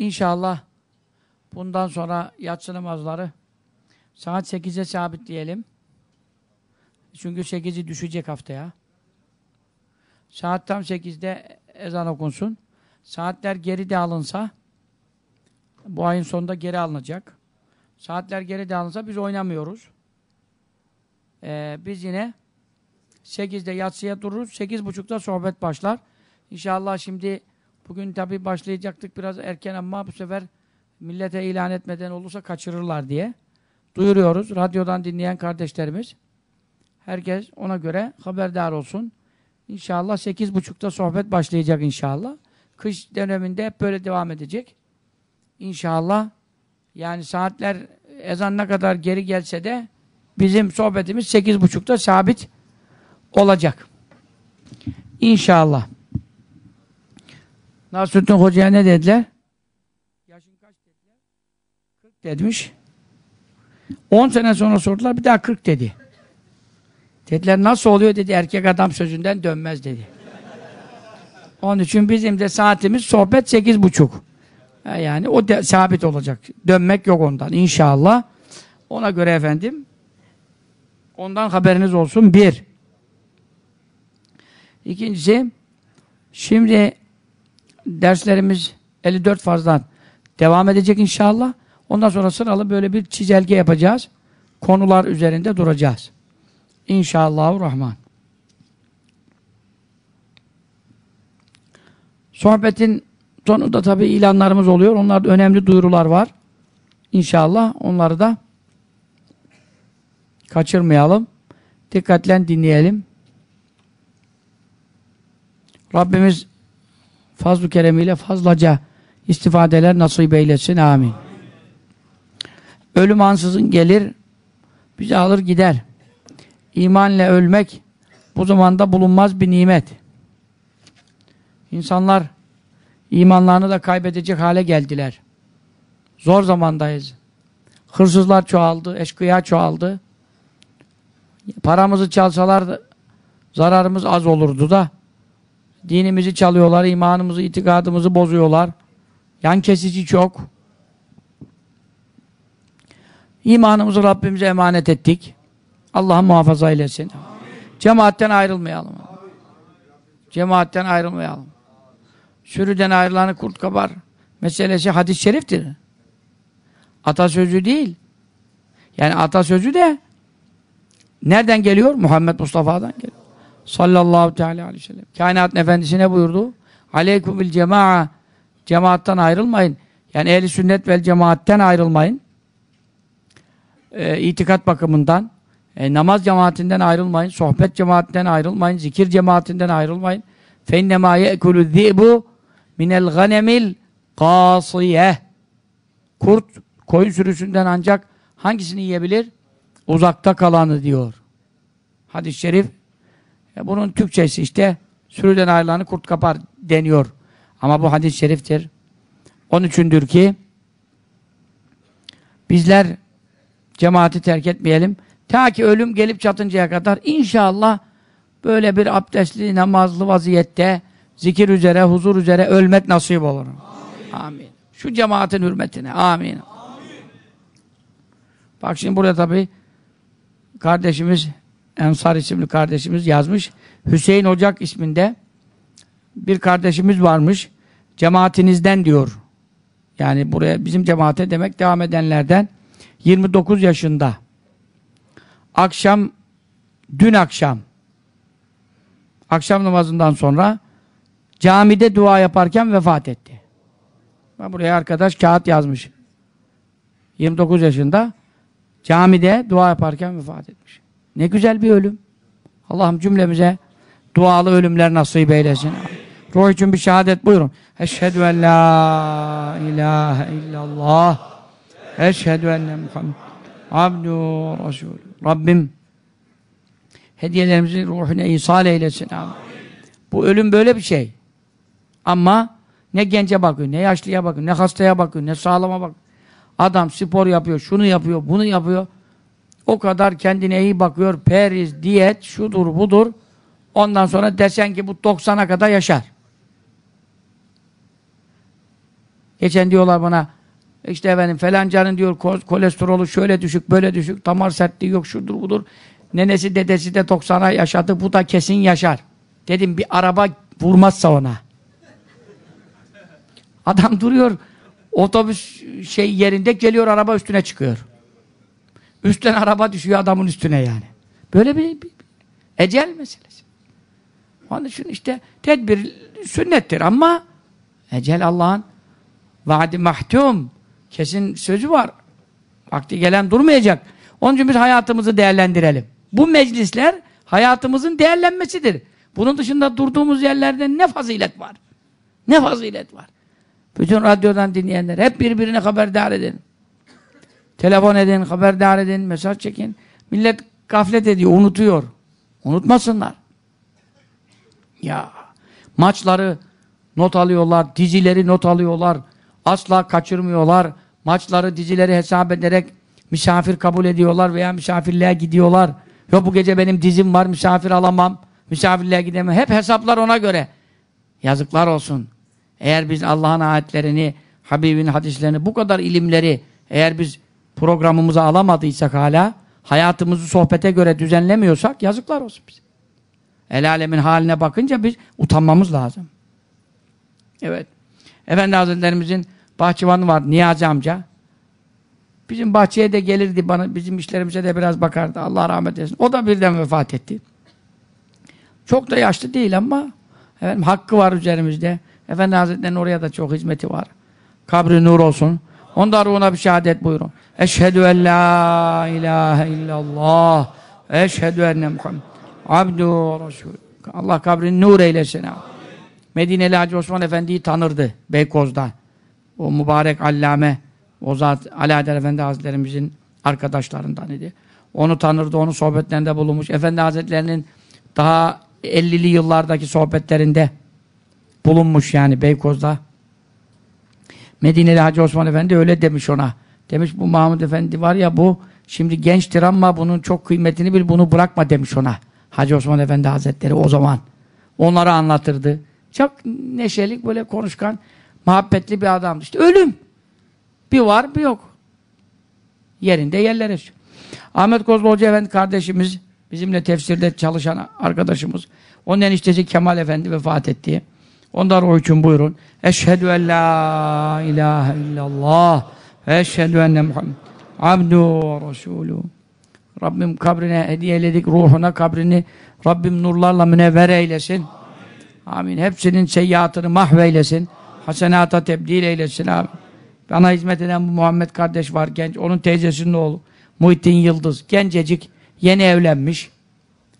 İnşallah bundan sonra yatsı namazları saat 8'e sabitleyelim. Çünkü 8'i düşecek haftaya. Saat tam 8'de ezan okunsun. Saatler geri de alınsa bu ayın sonunda geri alınacak. Saatler geri de alınsa biz oynamıyoruz. Ee, biz yine 8'de yatsıya dururuz. 8.30'da sohbet başlar. İnşallah şimdi bugün tabi başlayacaktık biraz erken ama bu sefer millete ilan etmeden olursa kaçırırlar diye. Duyuruyoruz. Radyodan dinleyen kardeşlerimiz. Herkes ona göre haberdar olsun. İnşallah 8.30'da sohbet başlayacak inşallah. Kış döneminde hep böyle devam edecek. İnşallah yani saatler ezan ne kadar geri gelse de bizim sohbetimiz 8.30'da sabit olacak. İnşallah. Nasrüddin Hoca'ya ne dediler? Yaşın kaç dediler? 40 demiş. 10 sene sonra sordular bir daha 40 dedi. Dediler nasıl oluyor dedi erkek adam sözünden dönmez dedi. Onun için bizim de saatimiz sohbet sekiz buçuk. Yani o de, sabit olacak. Dönmek yok ondan inşallah. Ona göre efendim ondan haberiniz olsun. Bir. İkincisi şimdi derslerimiz 54 fazdan devam edecek inşallah. Ondan sonra sıralı böyle bir çizelge yapacağız. Konular üzerinde duracağız. İnşallahurrahman. Sohbetin sonunda tabi ilanlarımız oluyor. Onlarda önemli duyurular var. İnşallah onları da kaçırmayalım. Dikkatle dinleyelim. Rabbimiz fazl-ı keremiyle fazlaca istifadeler nasip eylesin. Amin. Ölüm ansızın gelir, bizi alır gider. İmanla ölmek bu zamanda bulunmaz bir nimet. İnsanlar imanlarını da kaybedecek hale geldiler. Zor zamandayız. Hırsızlar çoğaldı, eşkıya çoğaldı. Paramızı çalsalar zararımız az olurdu da dinimizi çalıyorlar, imanımızı, itikadımızı bozuyorlar. Yan kesici çok. İmanımızı Rabbimize emanet ettik. Allah muhafaza eylesin. Amin. Cemaatten ayrılmayalım. Amin. Cemaatten ayrılmayalım. Sürüden ayrılanı kurt kabar. Meselesi hadis-i şeriftir. Atasözü değil. Yani atasözü de nereden geliyor? Muhammed Mustafa'dan geliyor Sallallahu teala aleyhi ve sellem. Kainatın efendisi ne buyurdu? Aleyküm bil cema'a. Cemaattan ayrılmayın. Yani ehli sünnet vel cemaatten ayrılmayın. Ee, itikat bakımından. E, namaz cemaatinden ayrılmayın. Sohbet cemaatinden ayrılmayın. Zikir cemaatinden ayrılmayın. فَاِنَّمَا يَأْكُلُ الذِّئْبُ minel ganemil kasiyeh. Kurt koyun sürüsünden ancak hangisini yiyebilir? Uzakta kalanı diyor. Hadis-i şerif bunun Türkçesi işte sürüden ayrılanı kurt kapar deniyor. Ama bu hadis-i şeriftir. Onun üçündür ki bizler cemaati terk etmeyelim. Ta ki ölüm gelip çatıncaya kadar inşallah böyle bir abdestli, namazlı vaziyette zikir üzere, huzur üzere ölmek nasip olur. Amin. Amin. Şu cemaatin hürmetine. Amin. Amin. Bak şimdi burada tabi kardeşimiz Ensar isimli kardeşimiz yazmış. Hüseyin Ocak isminde bir kardeşimiz varmış. Cemaatinizden diyor. Yani buraya bizim cemaate demek devam edenlerden 29 yaşında. Akşam dün akşam akşam namazından sonra camide dua yaparken vefat etti. Buraya arkadaş kağıt yazmış. 29 yaşında camide dua yaparken vefat etmiş. Ne güzel bir ölüm. Allah'ım cümlemize dualı ölümler nasip eylesin. Ruh için bir şehadet buyurun. Eşhedü en la ilahe illallah. Eşhedü enne Muhammed abdu Resul. Rabbim hediyelerimizi ruhuna isal eylesin. Amin. Bu ölüm böyle bir şey. Ama ne gence bakıyor, ne yaşlıya bakıyor, ne hastaya bakıyor, ne sağlama bakıyor. Adam spor yapıyor, şunu yapıyor, bunu yapıyor. O kadar kendine iyi bakıyor, periz, diyet, şudur, budur. Ondan sonra desen ki bu 90'a kadar yaşar. Geçen diyorlar bana işte efendim falancanın diyor ko- kolesterolü şöyle düşük böyle düşük damar sertliği yok şudur budur. Nenesi dedesi de 90'a yaşadı bu da kesin yaşar. Dedim bir araba vurmazsa ona. Adam duruyor otobüs şey yerinde geliyor araba üstüne çıkıyor. Üstten araba düşüyor adamın üstüne yani. Böyle bir, bir- ecel meselesi. Onun için işte tedbir sünnettir ama ecel Allah'ın vaadi mahtum kesin sözü var. Vakti gelen durmayacak. Onun için biz hayatımızı değerlendirelim. Bu meclisler hayatımızın değerlenmesidir. Bunun dışında durduğumuz yerlerde ne fazilet var? Ne fazilet var? Bütün radyodan dinleyenler hep birbirine haberdar edin. Telefon edin, haberdar edin, mesaj çekin. Millet gaflet ediyor, unutuyor. Unutmasınlar. Ya maçları not alıyorlar, dizileri not alıyorlar. Asla kaçırmıyorlar. Maçları, dizileri hesap ederek misafir kabul ediyorlar veya misafirliğe gidiyorlar. Yok bu gece benim dizim var, misafir alamam. Misafirliğe gidemem. Hep hesaplar ona göre. Yazıklar olsun. Eğer biz Allah'ın ayetlerini, Habibin hadislerini, bu kadar ilimleri eğer biz programımıza alamadıysak hala, hayatımızı sohbete göre düzenlemiyorsak yazıklar olsun bize. El alemin haline bakınca biz utanmamız lazım. Evet. Efendi Hazretlerimizin bahçıvanı var Niyazi amca. Bizim bahçeye de gelirdi bana, bizim işlerimize de biraz bakardı. Allah rahmet eylesin. O da birden vefat etti. Çok da yaşlı değil ama efendim, hakkı var üzerimizde. Efendi Hazretleri'nin oraya da çok hizmeti var. Kabri nur olsun. Onda ruhuna bir şehadet buyurun. Eşhedü en la ilahe illallah. Eşhedü enne Muhammed. Abdü ve Resul. Allah kabrini nur eylesin. Medineli Hacı Osman Efendi'yi tanırdı Beykoz'da. O mübarek allame, o zat Alaeddin Efendi Hazretlerimizin arkadaşlarından idi. Onu tanırdı, onun sohbetlerinde bulunmuş. Efendi Hazretlerinin daha 50'li yıllardaki sohbetlerinde bulunmuş yani Beykoz'da. Medineli Hacı Osman Efendi öyle demiş ona. Demiş bu Mahmud Efendi var ya bu şimdi gençtir ama bunun çok kıymetini bil bunu bırakma demiş ona. Hacı Osman Efendi Hazretleri o zaman. Onları anlatırdı. Çok neşeli böyle konuşkan muhabbetli bir adamdı. İşte ölüm. Bir var bir yok. Yerinde yerler esiyor. Ahmet Kozlu Hoca Efendi kardeşimiz bizimle tefsirde çalışan arkadaşımız. Onun eniştesi Kemal Efendi vefat etti. Ondan o için buyurun. Eşhedü en la ilahe illallah eşhedü enne Muhammed abdu resulü. Rabbim kabrine hediye eyledik ruhuna kabrini Rabbim nurlarla münevver eylesin. Amin. Hepsinin seyyiatını mahveylesin. Hasenata tebdil eylesin amin. Bana hizmet eden bu Muhammed kardeş var genç. Onun teyzesinin oğlu. Muhittin Yıldız. Gencecik. Yeni evlenmiş.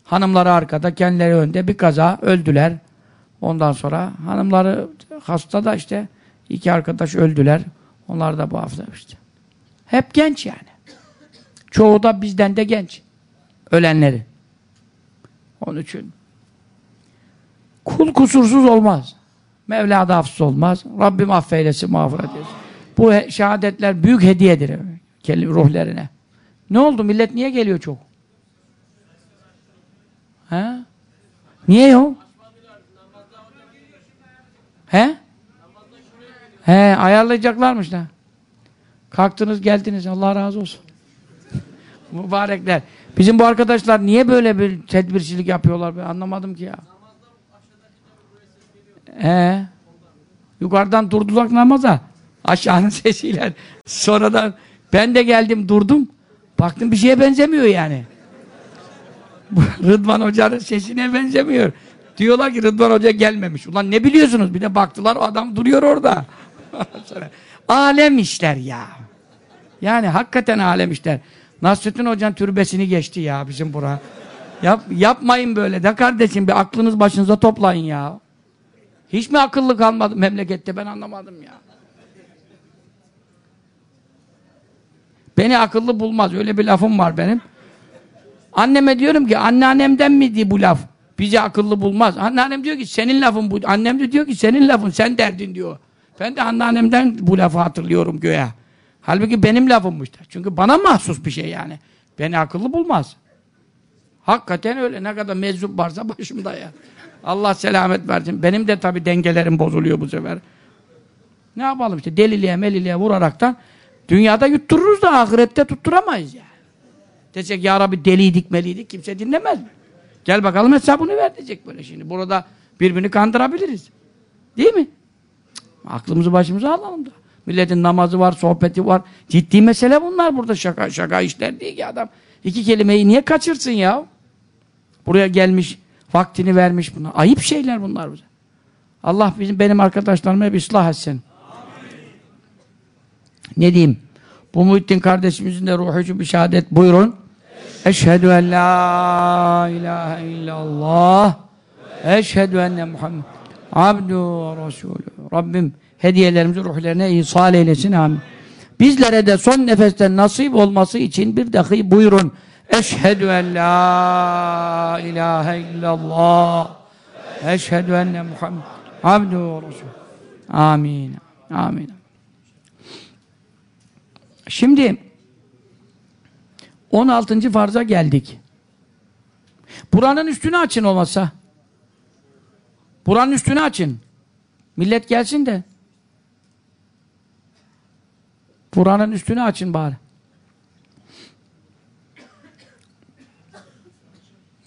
Hanımları arkada, kendileri önde. Bir kaza öldüler. Ondan sonra hanımları hasta da işte iki arkadaş öldüler. Onlar da bu hafta işte. Hep genç yani. Çoğu da bizden de genç. Ölenleri. Onun için kul kusursuz olmaz. Mevla da hafsız olmaz. Rabbim affeylesin, mağfiret etsin. Bu şehadetler büyük hediyedir kendi ruhlerine. Ne oldu? Millet niye geliyor çok? He? Niye yok? He? He, ayarlayacaklarmış da. Kalktınız geldiniz. Allah razı olsun. Mübarekler. Bizim bu arkadaşlar niye böyle bir tedbirçilik yapıyorlar? Ben anlamadım ki ya. He. Yukarıdan durdular namaza. Aşağının sesiyle. Sonradan ben de geldim durdum. Baktım bir şeye benzemiyor yani. Rıdvan Hoca'nın sesine benzemiyor. Diyorlar ki Rıdvan Hoca gelmemiş. Ulan ne biliyorsunuz? Bir de baktılar o adam duruyor orada. Alem işler ya. Yani hakikaten alem işler. Nasrettin Hoca'nın türbesini geçti ya bizim bura. Yap, yapmayın böyle de kardeşim. Bir aklınız başınıza toplayın ya. Hiç mi akıllı kalmadı memlekette ben anlamadım ya. Beni akıllı bulmaz. Öyle bir lafım var benim. Anneme diyorum ki anneannemden miydi bu laf? Bizi akıllı bulmaz. Anneannem diyor ki senin lafın bu. Annem de diyor ki senin lafın sen derdin diyor. Ben de anneannemden bu lafı hatırlıyorum göğe. Halbuki benim lafımmış. Çünkü bana mahsus bir şey yani. Beni akıllı bulmaz. Hakikaten öyle. Ne kadar meczup varsa başımda ya. Allah selamet versin. Benim de tabii dengelerim bozuluyor bu sefer. Ne yapalım işte deliliğe meliliğe vuraraktan dünyada yuttururuz da ahirette tutturamayız yani. Desek ya Rabbi deliydik meliydik kimse dinlemez? Gel bakalım hesabını ver diyecek böyle şimdi. Burada birbirini kandırabiliriz. Değil mi? Aklımızı başımıza alalım da. Milletin namazı var, sohbeti var. Ciddi mesele bunlar burada. Şaka şaka işler değil ki adam. İki kelimeyi niye kaçırsın ya? Buraya gelmiş, vaktini vermiş buna. Ayıp şeyler bunlar bize. Allah bizim benim arkadaşlarımı hep ıslah etsin. Ne diyeyim? Bu Muhittin kardeşimizin de ruhu için bir şehadet buyurun. Eşhedü en la ilahe illallah Eşhedü enne Muhammed abdu ve resulü. Rabbim hediyelerimizi ruhlarına ihsal eylesin. Amin. Bizlere de son nefesten nasip olması için bir dahi buyurun. Eşhedü en la ilahe illallah Eşhedü enne Muhammed abdu ve resulü. Amin. Amin. Şimdi 16. farza geldik. Buranın üstünü açın olmazsa. Buranın üstünü açın. Millet gelsin de. Buranın üstünü açın bari.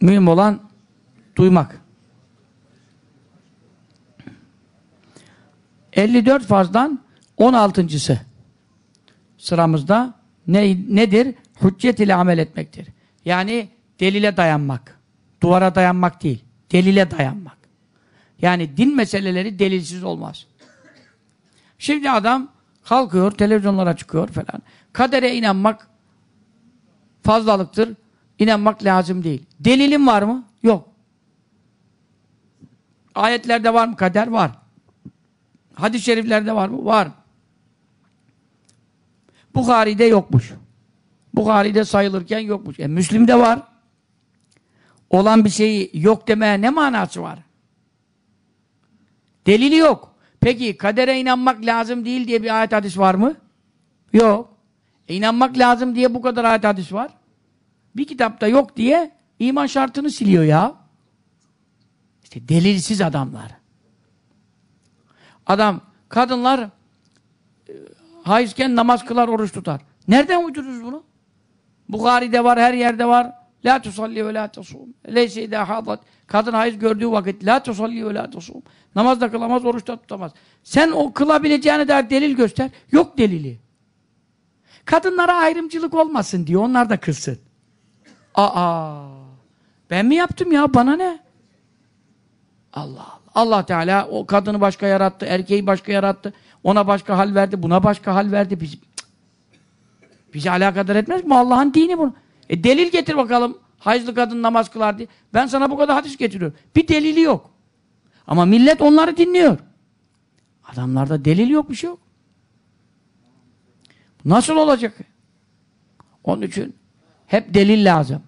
Mühim olan duymak. 54 farzdan 16.sı sıramızda ne, nedir? Hüccet ile amel etmektir. Yani delile dayanmak. Duvara dayanmak değil. Delile dayanmak. Yani din meseleleri delilsiz olmaz. Şimdi adam kalkıyor, televizyonlara çıkıyor falan. Kadere inanmak fazlalıktır. İnanmak lazım değil. Delilin var mı? Yok. Ayetlerde var mı kader? Var. Hadis-i şeriflerde var mı? Var. Bukhari'de yokmuş. Bukhari'de sayılırken yokmuş. E, Müslim'de var. Olan bir şeyi yok demeye ne manası var? Delili yok. Peki kadere inanmak lazım değil diye bir ayet hadis var mı? Yok. E, inanmak lazım diye bu kadar ayet hadis var. Bir kitapta yok diye iman şartını siliyor ya. İşte delilsiz adamlar. Adam, kadınlar e, hayızken namaz kılar, oruç tutar. Nereden uydururuz bunu? Bukhari'de var, her yerde var. La tusalli ve la tasum. Leyse idâ hadat. Kadın hayız gördüğü vakit la tusalli ve la tasum. Namaz da kılamaz, oruç da tutamaz. Sen o kılabileceğine dair delil göster. Yok delili. Kadınlara ayrımcılık olmasın diyor. Onlar da kılsın. Aa! Ben mi yaptım ya? Bana ne? Allah Allah. Allah Teala o kadını başka yarattı, erkeği başka yarattı. Ona başka hal verdi, buna başka hal verdi. Biz, bizi alakadar etmez mi? Allah'ın dini bunu. E delil getir bakalım. Hayızlı kadın namaz kılar diye. Ben sana bu kadar hadis getiriyorum. Bir delili yok. Ama millet onları dinliyor. Adamlarda delil yok, bir şey yok. Nasıl olacak? Onun için hep delil lazım.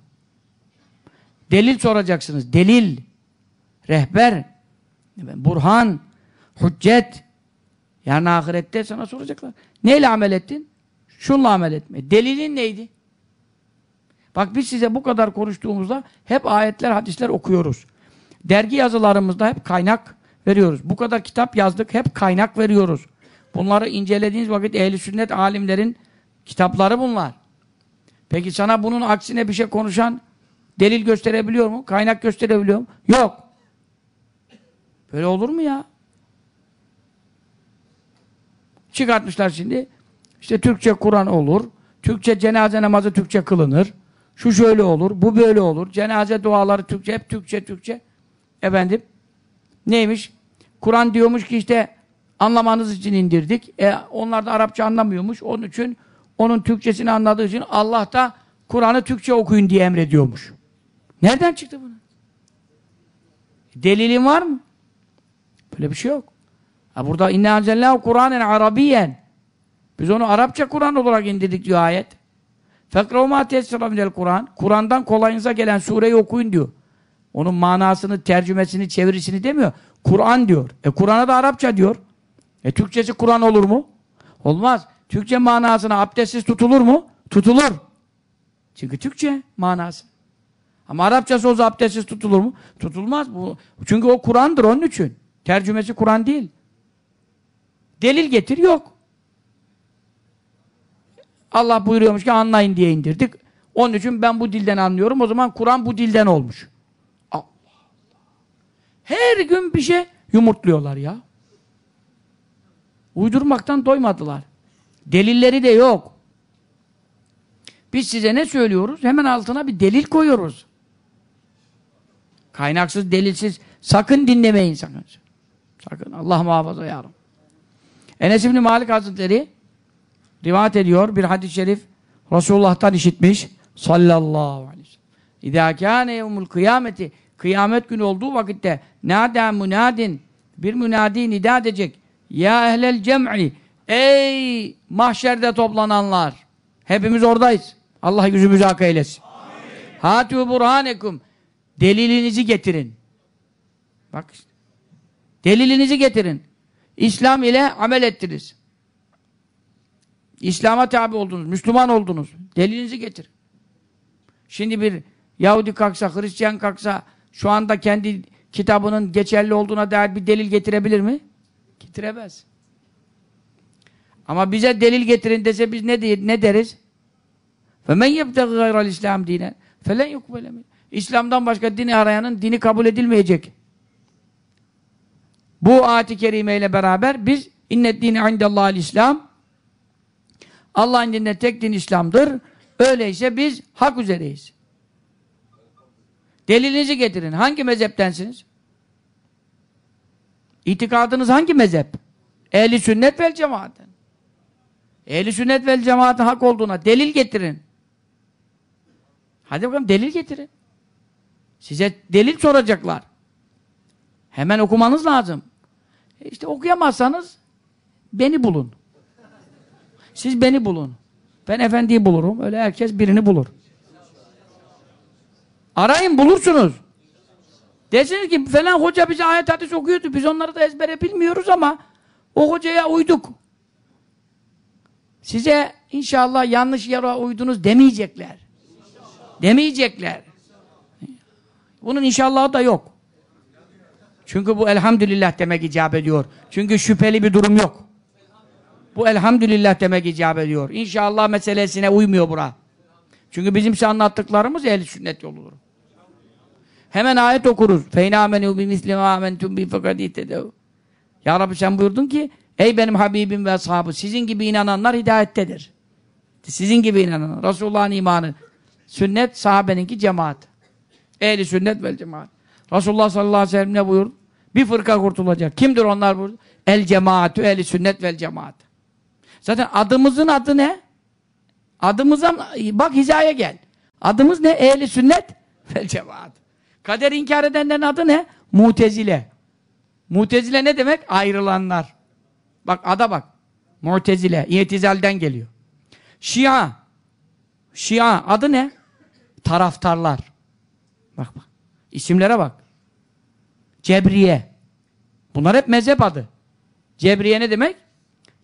Delil soracaksınız. Delil. Rehber. Burhan. Hüccet. Yani ahirette sana soracaklar. Neyle amel ettin? Şunla amel etme. Delilin neydi? Bak biz size bu kadar konuştuğumuzda hep ayetler, hadisler okuyoruz. Dergi yazılarımızda hep kaynak veriyoruz. Bu kadar kitap yazdık, hep kaynak veriyoruz. Bunları incelediğiniz vakit ehli sünnet alimlerin kitapları bunlar. Peki sana bunun aksine bir şey konuşan delil gösterebiliyor mu? Kaynak gösterebiliyor mu? Yok. Böyle olur mu ya? Çıkartmışlar şimdi. İşte Türkçe Kur'an olur. Türkçe cenaze namazı Türkçe kılınır. Şu şöyle olur, bu böyle olur. Cenaze duaları Türkçe, hep Türkçe, Türkçe. Efendim, neymiş? Kur'an diyormuş ki işte anlamanız için indirdik. E, onlar da Arapça anlamıyormuş. Onun için onun Türkçesini anladığı için Allah da Kur'an'ı Türkçe okuyun diye emrediyormuş. Nereden çıktı bunu? Delilin var mı? Böyle bir şey yok. Ha burada inne anzellâhu Kur'anen arabiyen. Biz onu Arapça Kur'an olarak indirdik diyor ayet. Mâ tessira minel Kur'an. Kur'an'dan kolayınıza gelen sureyi okuyun diyor. Onun manasını, tercümesini, çevirisini demiyor. Kur'an diyor. E Kur'an'a da Arapça diyor. E Türkçesi Kur'an olur mu? Olmaz. Türkçe manasına abdestsiz tutulur mu? Tutulur. Çünkü Türkçe manası. Ama Arapçası olsa abdestsiz tutulur mu? Tutulmaz. bu. Çünkü o Kur'an'dır onun için. Tercümesi Kur'an değil. Delil getir yok. Allah buyuruyormuş ki anlayın diye indirdik. Onun için ben bu dilden anlıyorum. O zaman Kur'an bu dilden olmuş. Allah Allah. Her gün bir şey yumurtluyorlar ya. Uydurmaktan doymadılar. Delilleri de yok. Biz size ne söylüyoruz? Hemen altına bir delil koyuyoruz. Kaynaksız, delilsiz sakın dinlemeyin sakın. Sakın. Allah muhafaza yarım. Enes İbni Malik Hazretleri rivayet ediyor bir hadis-i şerif Resulullah'tan işitmiş sallallahu aleyhi ve sellem. İzâ kâne yevmul kıyameti kıyamet günü olduğu vakitte nâdâ münâdin bir münadi nida edecek. Ya ehlel cem'i ey mahşerde toplananlar hepimiz oradayız. Allah yüzümüzü hak eylesin. Hâtû burhanekum delilinizi getirin. Bak işte. Delilinizi getirin. İslam ile amel ettiniz. İslam'a tabi oldunuz, Müslüman oldunuz. Delilinizi getir. Şimdi bir Yahudi kalksa, Hristiyan kalksa şu anda kendi kitabının geçerli olduğuna dair bir delil getirebilir mi? Getiremez. Ama bize delil getirin dese biz ne, de, ne deriz? فَمَنْ يَبْتَغِ غَيْرَ الْاِسْلَامِ دِينًا فَلَنْ يُقْبَلَ İslam'dan başka dini arayanın dini kabul edilmeyecek. Bu ayet-i kerime ile beraber biz innet dini indellahil İslam Allah'ın dininde tek din İslam'dır. Öyleyse biz hak üzereyiz. Delilinizi getirin. Hangi mezheptensiniz? İtikadınız hangi mezhep? Ehli sünnet vel cemaatten. Ehli sünnet vel cemaatin hak olduğuna delil getirin. Hadi bakalım delil getirin. Size delil soracaklar. Hemen okumanız lazım. İşte okuyamazsanız beni bulun. Siz beni bulun. Ben efendiyi bulurum. Öyle herkes birini bulur. Arayın bulursunuz. Desiniz ki falan hoca bize ayet hadis okuyordu. Biz onları da ezbere bilmiyoruz ama o hocaya uyduk. Size inşallah yanlış yere uydunuz demeyecekler. Demeyecekler. Bunun inşallahı da yok. Çünkü bu elhamdülillah demek icap ediyor. Çünkü şüpheli bir durum yok. Bu elhamdülillah demek icap ediyor. İnşallah meselesine uymuyor bura. Çünkü bizim size anlattıklarımız ehl sünnet yoludur. Hemen ayet okuruz. Feyna menu bi misli ma amentum bi fakat Ya Rabbi sen buyurdun ki ey benim Habibim ve ashabı sizin gibi inananlar hidayettedir. Sizin gibi inananlar. Resulullah'ın imanı. Sünnet sahabeninki cemaat. Ehli sünnet vel cemaat. Resulullah sallallahu aleyhi ve sellem ne buyurdu? Bir fırka kurtulacak. Kimdir onlar burada? El cemaatü ehli sünnet vel cemaat. Zaten adımızın adı ne? Adımıza bak hizaya gel. Adımız ne? Ehli sünnet vel cemaat. Kader inkar edenlerin adı ne? Mutezile. Mutezile ne demek? Ayrılanlar. Bak ada bak. Mutezile. İyetizalden geliyor. Şia. Şia adı ne? Taraftarlar. Bak bak. İsimlere bak. Cebriye. Bunlar hep mezhep adı. Cebriye ne demek?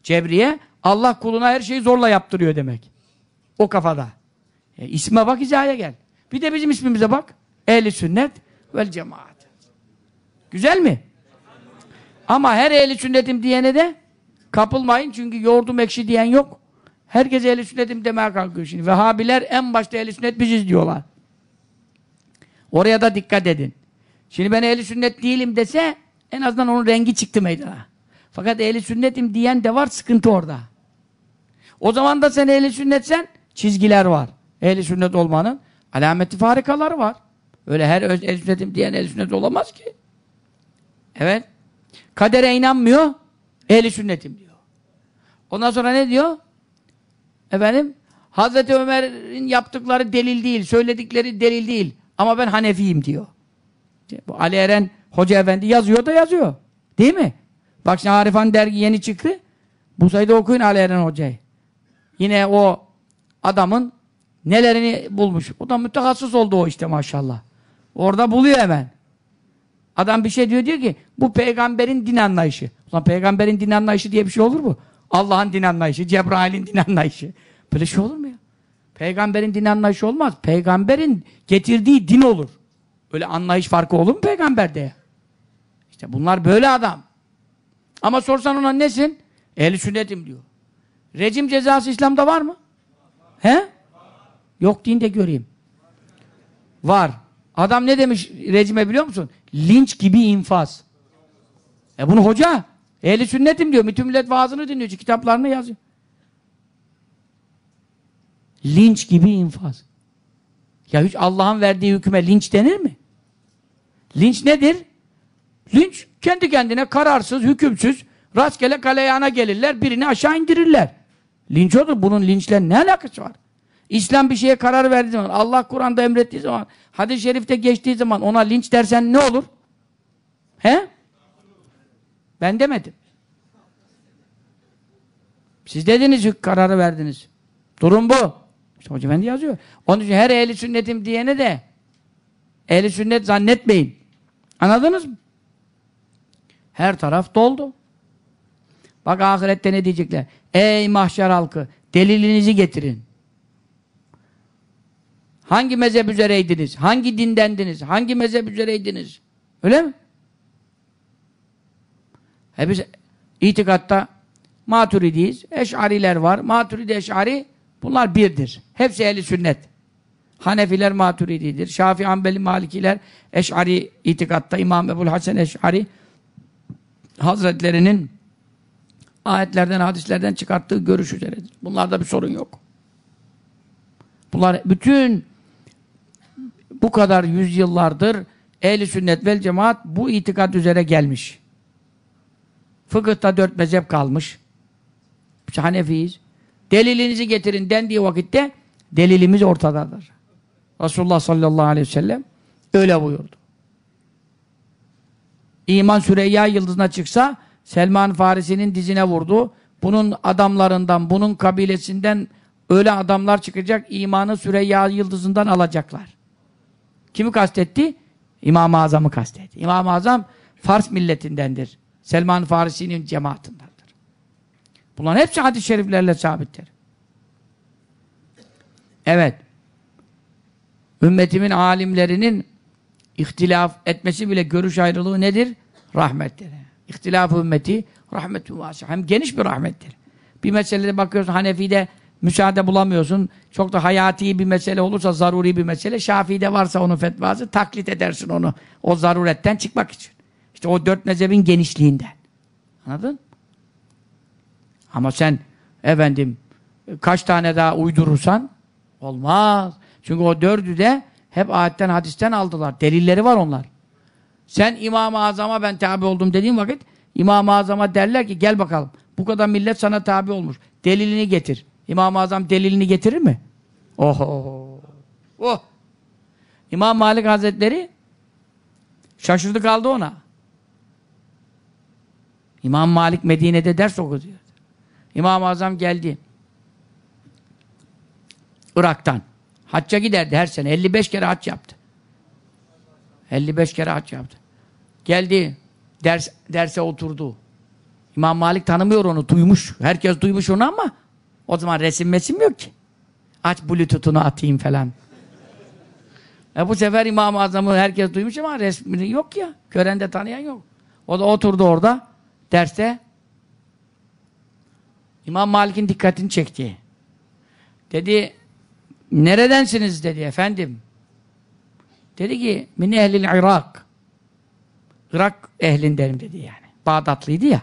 Cebriye Allah kuluna her şeyi zorla yaptırıyor demek. O kafada. E, isme bak hizaya gel. Bir de bizim ismimize bak. Ehli sünnet vel cemaat. Güzel mi? Ama her ehli sünnetim diyene de kapılmayın çünkü yoğurdum ekşi diyen yok. Herkes ehli sünnetim demeye kalkıyor şimdi. Vehhabiler en başta ehli sünnet biziz diyorlar. Oraya da dikkat edin. Şimdi ben ehli sünnet değilim dese en azından onun rengi çıktı meydana. Fakat ehli sünnetim diyen de var sıkıntı orada. O zaman da sen ehli sünnetsen çizgiler var. Ehli sünnet olmanın alameti farikaları var. Öyle her ehli sünnetim diyen ehli sünnet olamaz ki. Evet. Kadere inanmıyor. Ehli sünnetim diyor. Ondan sonra ne diyor? Efendim Hazreti Ömer'in yaptıkları delil değil, söyledikleri delil değil. Ama ben Hanefiyim diyor. Bu Ali Eren Hoca Efendi yazıyor da yazıyor. Değil mi? Bak şimdi Arifan dergi yeni çıktı. Bu sayıda okuyun Ali Eren Hoca'yı. Yine o adamın nelerini bulmuş. O da mütehassıs oldu o işte maşallah. Orada buluyor hemen. Adam bir şey diyor diyor ki bu peygamberin din anlayışı. Ulan peygamberin din anlayışı diye bir şey olur mu? Allah'ın din anlayışı, Cebrail'in din anlayışı. Böyle şey olur mu ya? Peygamberin din anlayışı olmaz. Peygamberin getirdiği din olur. Öyle anlayış farkı olur mu peygamberde? İşte bunlar böyle adam. Ama sorsan ona nesin? Ehli sünnetim diyor. Rejim cezası İslam'da var mı? He? Yok deyin de göreyim. Var. Adam ne demiş rejime biliyor musun? Linç gibi infaz. E bunu hoca ehli sünnetim diyor. Bütün millet vaazını dinliyor. Kitaplarını yazıyor. Linç gibi infaz. Ya hiç Allah'ın verdiği hüküme linç denir mi? Linç nedir? Linç kendi kendine kararsız, hükümsüz, rastgele kaleyana gelirler, birini aşağı indirirler. Linç odur. Bunun linçle ne alakası var? İslam bir şeye karar verdiği zaman, Allah Kur'an'da emrettiği zaman, hadis-i şerifte geçtiği zaman ona linç dersen ne olur? He? Ben demedim. Siz dediniz, kararı verdiniz. Durum bu. İşte Hoca Efendi yazıyor. Onun için her ehli sünnetim diyene de ehli sünnet zannetmeyin. Anladınız mı? Her taraf doldu. Bak ahirette ne diyecekler? Ey mahşer halkı, delilinizi getirin. Hangi mezhep üzereydiniz? Hangi dindendiniz? Hangi mezhep üzereydiniz? Öyle mi? Biz itikatta maturidiyiz. Eş'ariler var. Maturidi eş'ari bunlar birdir. Hepsi ehli sünnet. Hanefiler maturididir. Şafii, Hanbeli, Malikiler eş'ari itikatta İmam Ebul Hasan eş'ari Hazretlerinin ayetlerden, hadislerden çıkarttığı görüş üzeredir. Bunlarda bir sorun yok. Bunlar bütün bu kadar yüzyıllardır ehli sünnet vel cemaat bu itikat üzere gelmiş. Fıkıhta dört mezhep kalmış. Biz Hanefiyiz. Delilinizi getirin dendiği vakitte delilimiz ortadadır. Resulullah sallallahu aleyhi ve sellem öyle buyurdu. İman Süreyya yıldızına çıksa Selman Farisi'nin dizine vurdu. Bunun adamlarından, bunun kabilesinden öyle adamlar çıkacak imanı Süreyya yıldızından alacaklar. Kimi kastetti? İmam-ı Azam'ı kastetti. İmam-ı Azam Fars milletindendir. Selman Farisi'nin cemaatindendir. Bunların hepsi hadis-i şeriflerle sabittir. Evet. Ümmetimin alimlerinin ihtilaf etmesi bile görüş ayrılığı nedir? Rahmettir. İhtilaf ümmeti rahmetü vasi. Hem geniş bir rahmettir. Bir meselede bakıyorsun Hanefi'de müsaade bulamıyorsun. Çok da hayati bir mesele olursa zaruri bir mesele. Şafii'de varsa onun fetvası taklit edersin onu. O zaruretten çıkmak için. İşte o dört mezhebin genişliğinden. Anladın? Ama sen efendim kaç tane daha uydurursan olmaz. Çünkü o dördü de hep ayetten hadisten aldılar. Delilleri var onlar. Sen İmam-ı Azam'a ben tabi oldum dediğin vakit İmam-ı Azam'a derler ki gel bakalım. Bu kadar millet sana tabi olmuş. Delilini getir. İmam-ı Azam delilini getirir mi? Oho. Oh. İmam Malik Hazretleri şaşırdı kaldı ona. İmam Malik Medine'de ders okudu. İmam-ı Azam geldi. Irak'tan. Hacca giderdi her sene. 55 kere hac yaptı. 55 kere hac yaptı. Geldi. Ders, derse oturdu. İmam Malik tanımıyor onu. Duymuş. Herkes duymuş onu ama o zaman resim mesim yok ki. Aç bluetooth'unu atayım falan. E bu sefer İmam-ı Azam'ı herkes duymuş ama resmini yok ya. Gören de tanıyan yok. O da oturdu orada derste. İmam Malik'in dikkatini çekti. Dedi neredensiniz dedi efendim. Dedi ki min ehlil Irak. Irak ehlindenim dedi yani. Bağdatlıydı ya.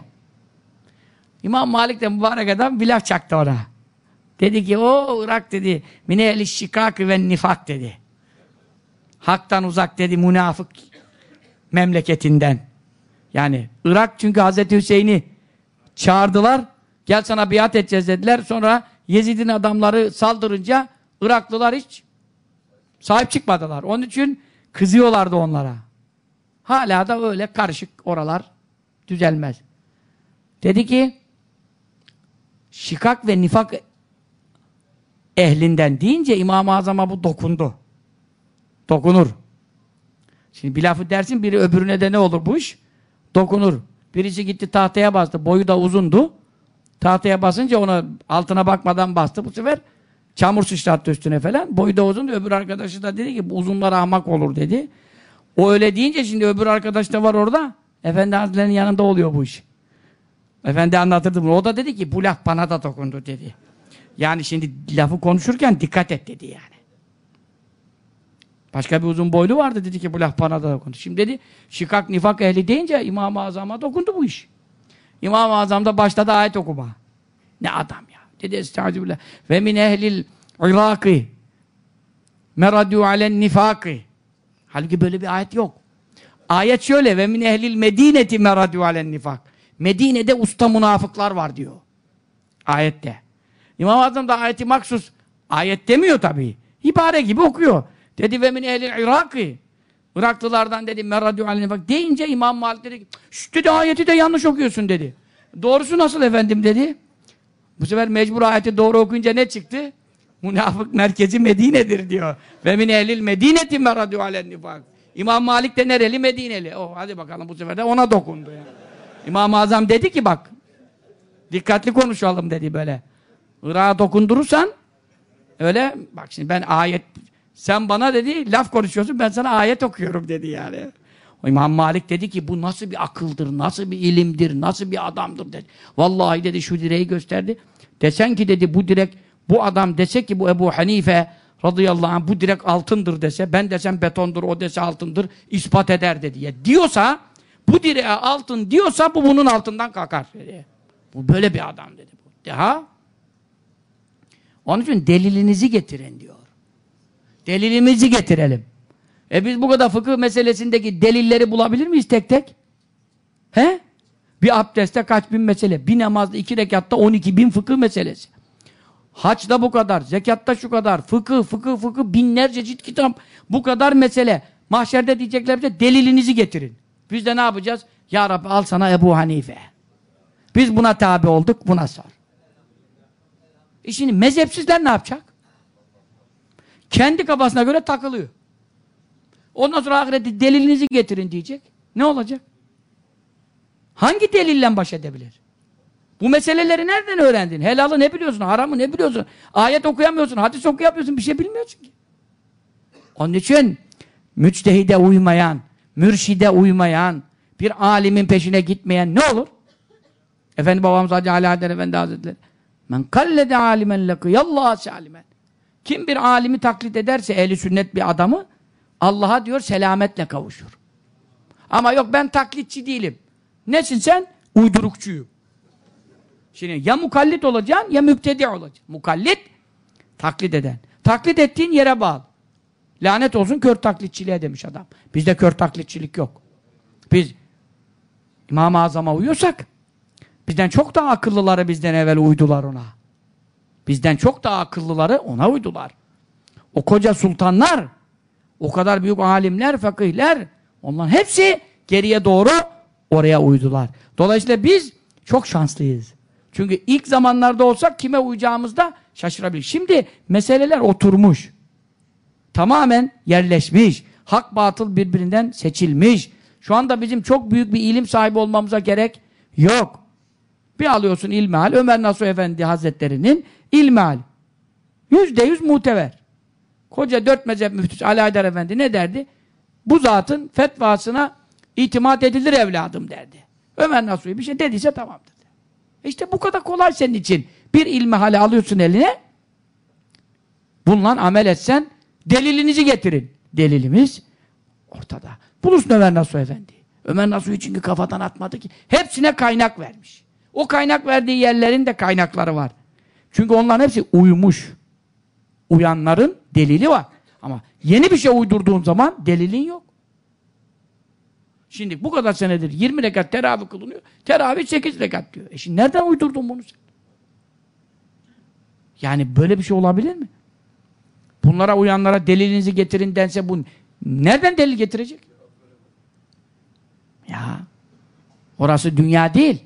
İmam Malik de mübarek adam bir laf çaktı ona. Dedi ki o Irak dedi min ehli şikak ve nifak dedi. Haktan uzak dedi münafık memleketinden. Yani Irak çünkü Hazreti Hüseyin'i çağırdılar. Gel sana biat edeceğiz dediler. Sonra Yezid'in adamları saldırınca Iraklılar hiç sahip çıkmadılar. Onun için kızıyorlardı onlara. Hala da öyle karışık oralar düzelmez. Dedi ki şikak ve nifak ehlinden deyince İmam-ı Azam'a bu dokundu. Dokunur. Şimdi bir lafı dersin biri öbürüne de ne olur bu iş? Dokunur. Birisi gitti tahtaya bastı. Boyu da uzundu. Tahtaya basınca ona altına bakmadan bastı. Bu sefer çamur sıçrattı üstüne falan. Boyu da uzundu. Öbür arkadaşı da dedi ki bu uzunlar ahmak olur dedi. O öyle deyince şimdi öbür arkadaş da var orada. Efendi Hazretleri'nin yanında oluyor bu iş. Efendi anlatırdı bunu. O da dedi ki bu laf bana da dokundu dedi. Yani şimdi lafı konuşurken dikkat et dedi yani. Başka bir uzun boylu vardı dedi ki bu laf bana da dokundu. Şimdi dedi şikak nifak ehli deyince İmam-ı Azam'a dokundu bu iş. İmam-ı Azam da başladı ayet okuma. Ne adam ya. Dedi estağfirullah. Ve min ehlil Irak'ı meradu alen nifakı. Halbuki böyle bir ayet yok. Ayet şöyle ve min ehlil medineti meradu alen nifak. Medine'de usta münafıklar var diyor. Ayette. İmam Azam da ayeti maksus ayet demiyor tabii. İbare gibi okuyor. Dedi ve min ehlil Irak'ı. Iraklılardan dedi meradu alen nifak. Deyince İmam Malik dedi şşt dedi ayeti de yanlış okuyorsun dedi. Doğrusu nasıl efendim dedi. Bu sefer mecbur ayeti doğru okuyunca ne çıktı? Münafık merkezi Medine'dir diyor. Ve min ehlil medineti meradu alen nifak. İmam Malik de nereli? Medineli. Oh, hadi bakalım bu sefer de ona dokundu ya. İmam-ı Azam dedi ki bak dikkatli konuşalım dedi böyle. Irak'a dokundurursan öyle bak şimdi ben ayet sen bana dedi laf konuşuyorsun ben sana ayet okuyorum dedi yani. İmam Malik dedi ki bu nasıl bir akıldır, nasıl bir ilimdir, nasıl bir adamdır dedi. Vallahi dedi şu direği gösterdi. Desen ki dedi bu direk, bu adam dese ki bu Ebu Hanife radıyallahu anh bu direk altındır dese, ben desem betondur, o dese altındır, ispat eder dedi. Ya diyorsa, bu direğe altın diyorsa bu bunun altından kalkar dedi. Bu böyle bir adam dedi. Daha onun için delilinizi getirin diyor. Delilimizi getirelim. E biz bu kadar fıkıh meselesindeki delilleri bulabilir miyiz tek tek? He? Bir abdestte kaç bin mesele, bir namazda iki rekatta on iki bin fıkıh meselesi. Haçta bu kadar, zekatta şu kadar, fıkıh, fıkıh, fıkıh, binlerce cilt kitap, bu kadar mesele. Mahşerde diyecekler bize delilinizi getirin. Biz de ne yapacağız? Ya Rabbi al sana Ebu Hanife. Biz buna tabi olduk, buna sor. E şimdi mezhepsizler ne yapacak? Kendi kafasına göre takılıyor. Ondan sonra ahirette delilinizi getirin diyecek. Ne olacak? Hangi delille baş edebilir? Bu meseleleri nereden öğrendin? Helalı ne biliyorsun? Haramı ne biliyorsun? Ayet okuyamıyorsun, hadis okuyamıyorsun, bir şey bilmiyorsun ki. Onun için müçtehide uymayan, mürşide uymayan, bir alimin peşine gitmeyen ne olur? Efendi babamız Hacı Ali Haydar Efendi Hazretleri Men kallede alimen lekıyallah salimen Kim bir alimi taklit ederse ehli sünnet bir adamı Allah'a diyor selametle kavuşur. Ama yok ben taklitçi değilim. Nesin sen? Uydurukçuyum. Şimdi ya mukallit olacaksın ya müptedi olacaksın. Mukallit taklit eden. Taklit ettiğin yere bağlı. Lanet olsun kör taklitçiliğe demiş adam. Bizde kör taklitçilik yok. Biz İmam-ı Azam'a uyuyorsak bizden çok daha akıllıları bizden evvel uydular ona. Bizden çok daha akıllıları ona uydular. O koca sultanlar o kadar büyük alimler, fakihler onların hepsi geriye doğru oraya uydular. Dolayısıyla biz çok şanslıyız. Çünkü ilk zamanlarda olsak kime uyacağımızda şaşırabilir. Şimdi meseleler oturmuş. Tamamen yerleşmiş. Hak batıl birbirinden seçilmiş. Şu anda bizim çok büyük bir ilim sahibi olmamıza gerek yok. Bir alıyorsun ilmihal, Ömer Nasuh Efendi Hazretleri'nin ilmihal. Yüzde yüz mutever. Koca dört mezhep müftüsü Ali Haydar Efendi ne derdi? Bu zatın fetvasına itimat edilir evladım derdi. Ömer Nasuhi bir şey dediyse tamam dedi. İşte bu kadar kolay senin için. Bir ilmihali alıyorsun eline, bununla amel etsen, delilinizi getirin. Delilimiz ortada. Bulursun Ömer Nasuh Efendi. Ömer Nasuhi çünkü kafadan atmadı ki. Hepsine kaynak vermiş. O kaynak verdiği yerlerin de kaynakları var. Çünkü onların hepsi uymuş. Uyanların delili var. Ama yeni bir şey uydurduğun zaman delilin yok. Şimdi bu kadar senedir 20 rekat teravih kılınıyor. Teravih 8 rekat diyor. E şimdi nereden uydurdun bunu sen? Yani böyle bir şey olabilir mi? Bunlara uyanlara delilinizi getirin dense bu nereden delil getirecek? Ya orası dünya değil.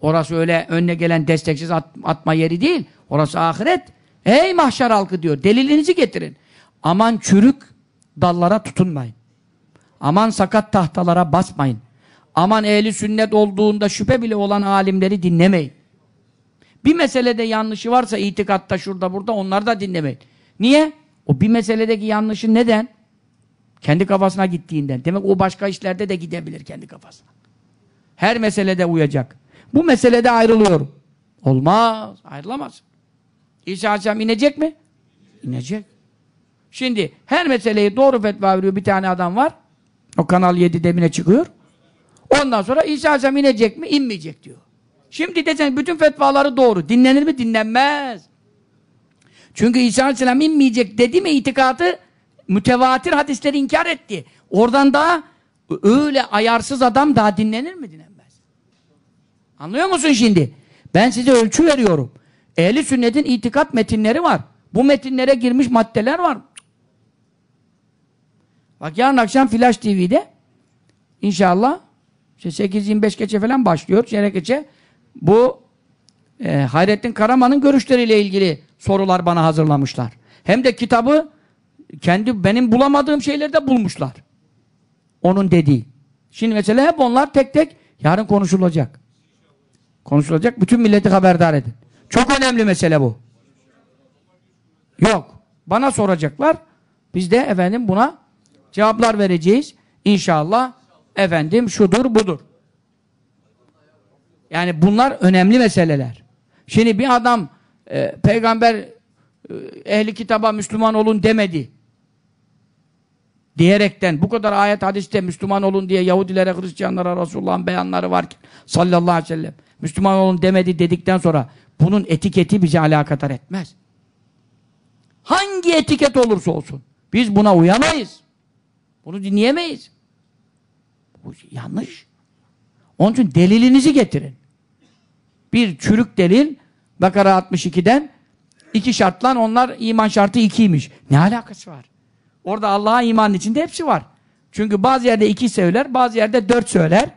Orası öyle önüne gelen desteksiz at, atma yeri değil. Orası ahiret. Ey mahşer halkı diyor. Delilinizi getirin. Aman çürük dallara tutunmayın. Aman sakat tahtalara basmayın. Aman ehli sünnet olduğunda şüphe bile olan alimleri dinlemeyin. Bir meselede yanlışı varsa itikatta şurada burada onları da dinlemeyin. Niye? O bir meseledeki yanlışı neden? Kendi kafasına gittiğinden. Demek o başka işlerde de gidebilir kendi kafasına. Her meselede uyacak. bu meselede ayrılıyorum. Olmaz. Ayrılamaz. İsa Aleyhisselam inecek mi? İnecek. Şimdi her meseleyi doğru fetva veriyor bir tane adam var. O Kanal 7 demine çıkıyor. Ondan sonra İsa Aleyhisselam inecek mi? İnmeyecek diyor. Şimdi desen bütün fetvaları doğru. Dinlenir mi? Dinlenmez. Çünkü İsa Aleyhisselam inmeyecek dedi mi itikadı mütevatir hadisleri inkar etti. Oradan daha öyle ayarsız adam daha dinlenir mi? Dinlenmez. Anlıyor musun şimdi? Ben size ölçü veriyorum. Ehli sünnetin itikat metinleri var. Bu metinlere girmiş maddeler var. Bak yarın akşam Flash TV'de inşallah işte 8.25 geçe falan başlıyor. Çeyrek geçe. Bu e, Hayrettin Karaman'ın görüşleriyle ilgili sorular bana hazırlamışlar. Hem de kitabı kendi benim bulamadığım şeyleri de bulmuşlar. Onun dediği. Şimdi mesela hep onlar tek tek yarın konuşulacak. Konuşulacak. Bütün milleti haberdar edin. Çok önemli mesele bu. Yok. Bana soracaklar. Biz de efendim buna cevaplar vereceğiz. İnşallah efendim şudur budur. Yani bunlar önemli meseleler. Şimdi bir adam e, peygamber e, ehli kitaba Müslüman olun demedi. Diyerekten bu kadar ayet hadiste Müslüman olun diye Yahudilere, Hristiyanlara Resulullah'ın beyanları varken sallallahu aleyhi ve sellem Müslüman olun demedi dedikten sonra bunun etiketi bizi alakadar etmez. Hangi etiket olursa olsun biz buna uyamayız. Bunu dinleyemeyiz. Bu yanlış. Onun için delilinizi getirin. Bir çürük delil Bakara 62'den iki şartlan onlar iman şartı ikiymiş. Ne alakası var? Orada Allah'a imanın içinde hepsi var. Çünkü bazı yerde iki söyler, bazı yerde dört söyler.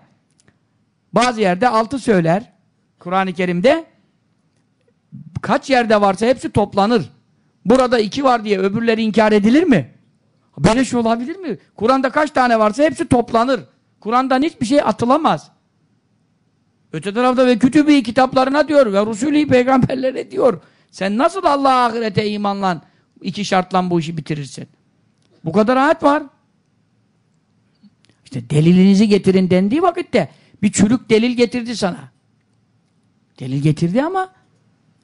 Bazı yerde altı söyler. Kur'an-ı Kerim'de kaç yerde varsa hepsi toplanır. Burada iki var diye öbürleri inkar edilir mi? Böyle şey olabilir mi? Kur'an'da kaç tane varsa hepsi toplanır. Kur'an'dan hiçbir şey atılamaz. Öte tarafta ve kütübü kitaplarına diyor ve Resulü peygamberlere diyor. Sen nasıl Allah'a ahirete imanlan iki şartla bu işi bitirirsin? Bu kadar ayet var. İşte delilinizi getirin dendiği vakitte bir çürük delil getirdi sana. Delil getirdi ama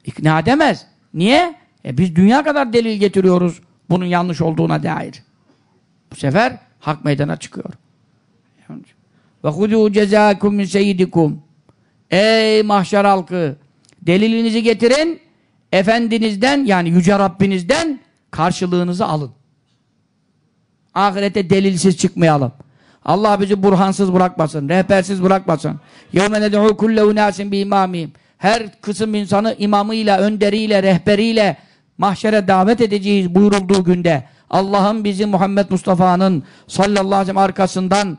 ikna edemez. Niye? E biz dünya kadar delil getiriyoruz bunun yanlış olduğuna dair. Bu sefer hak meydana çıkıyor. Ve hudû cezâkum min seyyidikum Ey mahşer halkı! Delilinizi getirin, efendinizden yani yüce Rabbinizden karşılığınızı alın. Ahirete delilsiz çıkmayalım. Allah bizi burhansız bırakmasın, rehbersiz bırakmasın. يَوْمَ نَدْعُوا كُلَّ اُنَاسٍ بِاِمَامِهِمْ Her kısım insanı imamıyla, önderiyle, rehberiyle mahşere davet edeceğiz buyurulduğu günde. Allah'ın bizi Muhammed Mustafa'nın sallallahu aleyhi ve sellem arkasından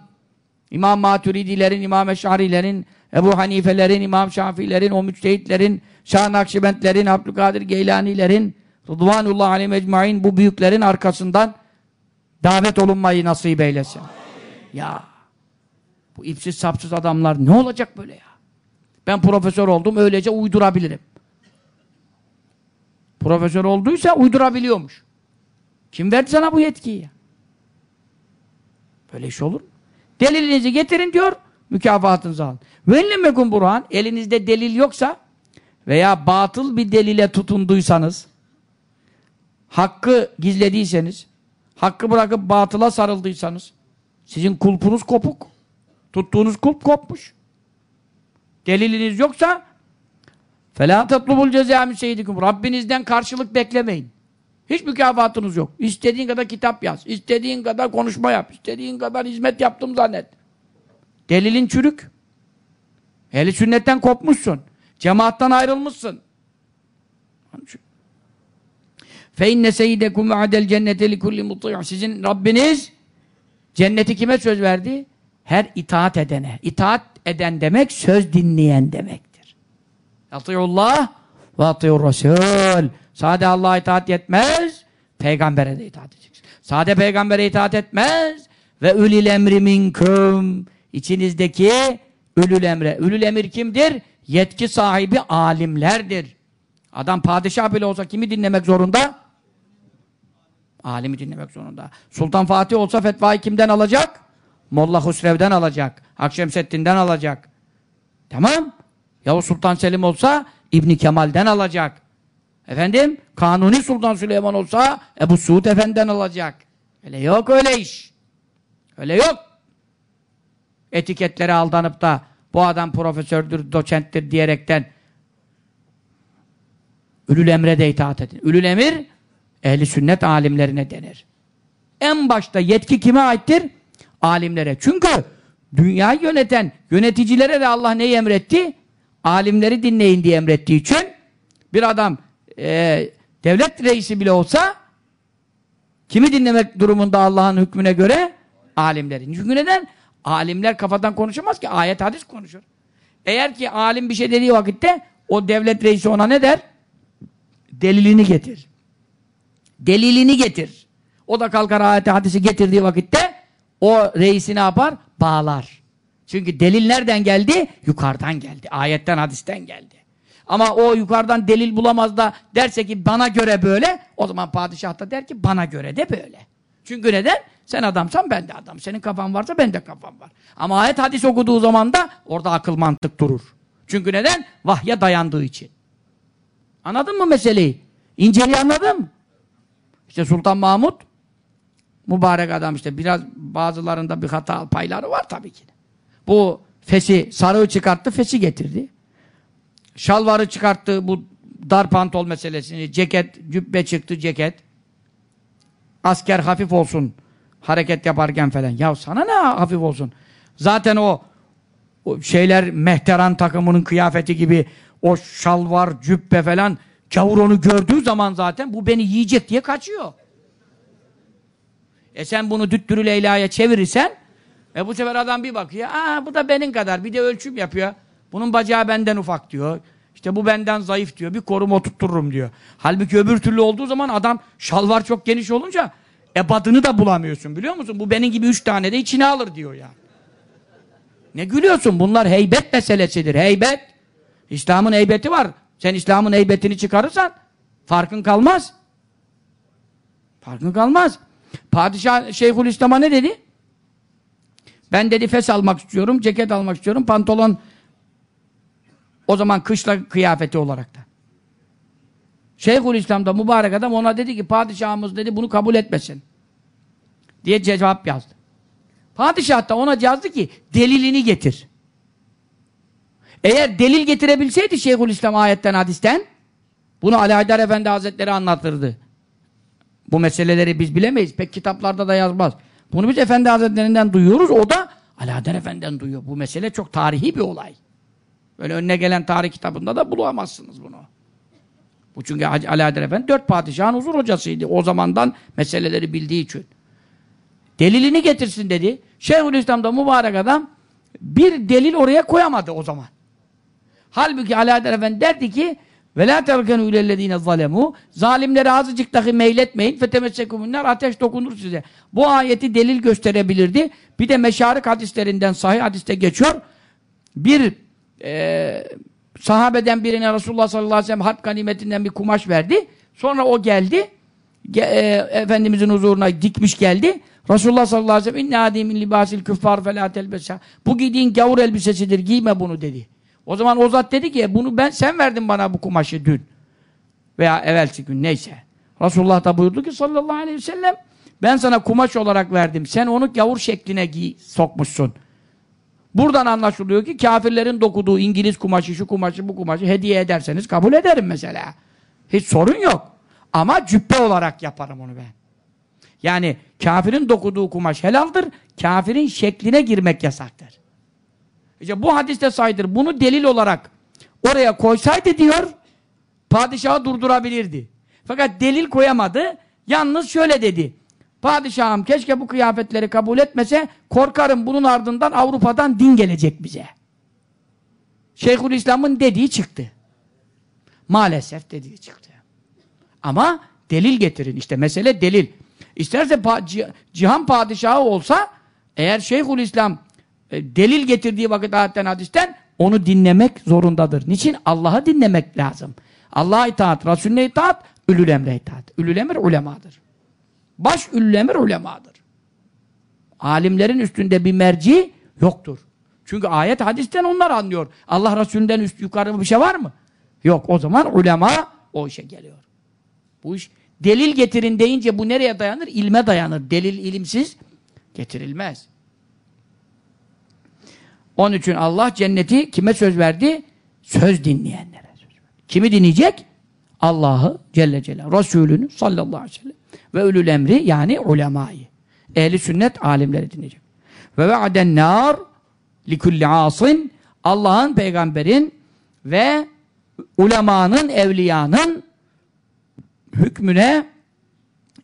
İmam Maturidilerin, İmam Eş'arilerin, Ebu Hanifelerin, İmam Şafiilerin, o müçtehitlerin, Şah Nakşibentlerin, Abdülkadir Geylanilerin, Rıdvanullah aleyhi mecmain bu büyüklerin arkasından davet olunmayı nasip eylesin. Ya bu ipsiz sapsız adamlar ne olacak böyle ya? Ben profesör oldum öylece uydurabilirim. Profesör olduysa uydurabiliyormuş. Kim verdi sana bu yetkiyi ya? Böyle iş olur mu? Delilinizi getirin diyor, mükafatınızı alın. Vellemekun burhan, elinizde delil yoksa veya batıl bir delile tutunduysanız, hakkı gizlediyseniz, hakkı bırakıp batıla sarıldıysanız, sizin kulpunuz kopuk, tuttuğunuz kulp kopmuş. Deliliniz yoksa فَلَا تَطْلُبُ الْجَزَامِ سَيِّدِكُمْ Rabbinizden karşılık beklemeyin. Hiç mükafatınız yok. İstediğin kadar kitap yaz, istediğin kadar konuşma yap, istediğin kadar hizmet yaptım zannet. Delilin çürük. Ehli sünnetten kopmuşsun. Cemaattan ayrılmışsın. Fe inne seyyidekum ve'adel cennete li kulli muti'in. Sizin Rabbiniz cenneti kime söz verdi? Her itaat edene. İtaat eden demek söz dinleyen demektir. Atıyullah ve atıyur Resul. Sade Allah'a itaat yetmez, peygambere de itaat edeceksin. Sade peygambere itaat etmez ve ülil emri minküm. İçinizdeki ülül emre. Ülül emir kimdir? Yetki sahibi alimlerdir. Adam padişah bile olsa kimi dinlemek zorunda? Alimi dinlemek zorunda. Sultan Fatih olsa fetvayı kimden alacak? Molla Husrev'den alacak. Akşemseddin'den alacak. Tamam. Yavuz Sultan Selim olsa İbni Kemal'den alacak. Efendim, Kanuni Sultan Süleyman olsa Ebu Suud Efendi'den alacak. Öyle yok öyle iş. Öyle yok. Etiketlere aldanıp da bu adam profesördür, doçenttir diyerekten Ülül emre de itaat edin. Ülül emir ehli sünnet alimlerine denir. En başta yetki kime aittir? Alimlere. Çünkü dünyayı yöneten yöneticilere de Allah neyi emretti? Alimleri dinleyin diye emrettiği için bir adam e, devlet reisi bile olsa kimi dinlemek durumunda Allah'ın hükmüne göre? Alimleri. Çünkü neden? Alimler kafadan konuşamaz ki. Ayet hadis konuşur. Eğer ki alim bir şey dediği vakitte o devlet reisi ona ne der? Delilini getir. Delilini getir. O da kalkar ayet hadisi getirdiği vakitte o reisi ne yapar? Bağlar. Çünkü delil nereden geldi? Yukarıdan geldi. Ayetten, hadisten geldi. Ama o yukarıdan delil bulamaz da derse ki bana göre böyle, o zaman padişah da der ki bana göre de böyle. Çünkü neden? Sen adamsan ben de adam. Senin kafan varsa ben de kafam var. Ama ayet hadis okuduğu zaman da orada akıl mantık durur. Çünkü neden? Vahye dayandığı için. Anladın mı meseleyi? İnceliği anladın mı? İşte Sultan Mahmut mübarek adam işte biraz bazılarında bir hata payları var tabii ki. Bu fesi, sarığı çıkarttı, fesi getirdi. Şalvarı çıkarttı bu dar pantol meselesini, ceket, cübbe çıktı ceket. Asker hafif olsun hareket yaparken falan. Ya sana ne hafif olsun? Zaten o, o şeyler mehteran takımının kıyafeti gibi o şalvar, cübbe falan gavur onu gördüğü zaman zaten bu beni yiyecek diye kaçıyor. E sen bunu Düttürü Leyla'ya çevirirsen e bu sefer adam bir bakıyor. Aa bu da benim kadar. Bir de ölçüm yapıyor. Bunun bacağı benden ufak diyor. İşte bu benden zayıf diyor. Bir korum oturttururum diyor. Halbuki öbür türlü olduğu zaman adam şalvar çok geniş olunca ebadını da bulamıyorsun biliyor musun? Bu benim gibi üç tane de içine alır diyor ya. Ne gülüyorsun? Bunlar heybet meselesidir. Heybet. İslam'ın heybeti var. Sen İslam'ın heybetini çıkarırsan farkın kalmaz. Farkın kalmaz. Padişah Şeyhülislam'a ne dedi? Ben dedi fes almak istiyorum, ceket almak istiyorum, pantolon o zaman kışla kıyafeti olarak da. Şeyhülislam'da mübarek adam ona dedi ki padişahımız dedi bunu kabul etmesin. Diye cevap yazdı. Padişah da ona yazdı ki delilini getir. Eğer delil getirebilseydi Şeyhülislam ayetten hadisten bunu Ali Haydar Efendi Hazretleri anlatırdı. Bu meseleleri biz bilemeyiz. Pek kitaplarda da yazmaz. Bunu biz Efendi Hazretlerinden duyuyoruz. O da Ali Haydar Efendi'den duyuyor. Bu mesele çok tarihi bir olay. Böyle önüne gelen tarih kitabında da bulamazsınız bunu. Bu çünkü Ali Haydar Efendi dört padişahın huzur hocasıydı. O zamandan meseleleri bildiği için. Delilini getirsin dedi. Şeyhülislam'da mübarek adam bir delil oraya koyamadı o zaman. Halbuki Haydar Efendi derdi ki ve la terkenu ilellezine zalemu zalimlere azıcık dahi meyletmeyin fetemessekumunlar ateş dokunur size. Bu ayeti delil gösterebilirdi. Bir de meşarik hadislerinden sahih hadiste geçiyor. Bir e, sahabeden birine Resulullah sallallahu aleyhi ve sellem harp ganimetinden bir kumaş verdi. Sonra o geldi. Ge, e, Efendimizin huzuruna dikmiş geldi. Resulullah sallallahu aleyhi ve sellem inne adi min libasil küffar felâ telbesa. Bu giydiğin gavur elbisesidir giyme bunu dedi. O zaman o zat dedi ki bunu ben sen verdin bana bu kumaşı dün. Veya evvelsi gün neyse. Resulullah da buyurdu ki sallallahu aleyhi ve sellem ben sana kumaş olarak verdim. Sen onu gavur şekline giy, sokmuşsun. Buradan anlaşılıyor ki kafirlerin dokuduğu İngiliz kumaşı, şu kumaşı, bu kumaşı hediye ederseniz kabul ederim mesela. Hiç sorun yok. Ama cübbe olarak yaparım onu ben. Yani kafirin dokuduğu kumaş helaldir, kafirin şekline girmek yasaktır. İşte bu hadiste saydır. Bunu delil olarak oraya koysaydı diyor, padişahı durdurabilirdi. Fakat delil koyamadı. Yalnız şöyle dedi. Padişahım keşke bu kıyafetleri kabul etmese korkarım bunun ardından Avrupa'dan din gelecek bize. Şeyhülislam'ın dediği çıktı. Maalesef dediği çıktı. Ama delil getirin. İşte mesele delil. İsterse cihan padişahı olsa eğer Şeyhülislam e, delil getirdiği vakit ayetten hadisten onu dinlemek zorundadır. Niçin? Allah'ı dinlemek lazım. Allah'a itaat, Resulüne itaat, ülül emre itaat. Ülül emir ulemadır. Baş ülül emir ulemadır. Alimlerin üstünde bir merci yoktur. Çünkü ayet hadisten onlar anlıyor. Allah Resulü'nden üst yukarı bir şey var mı? Yok. O zaman ulema o işe geliyor. Bu iş delil getirin deyince bu nereye dayanır? İlme dayanır. Delil ilimsiz getirilmez. Onun için Allah cenneti kime söz verdi? Söz dinleyenlere. Kimi dinleyecek? Allah'ı Celle Celaluhu, Resulünü sallallahu aleyhi ve sellem ve ölül emri yani ulemayı. Ehli sünnet alimleri dinleyecek. Ve ve'aden nar likulli asin Allah'ın, peygamberin ve ulemanın, evliyanın hükmüne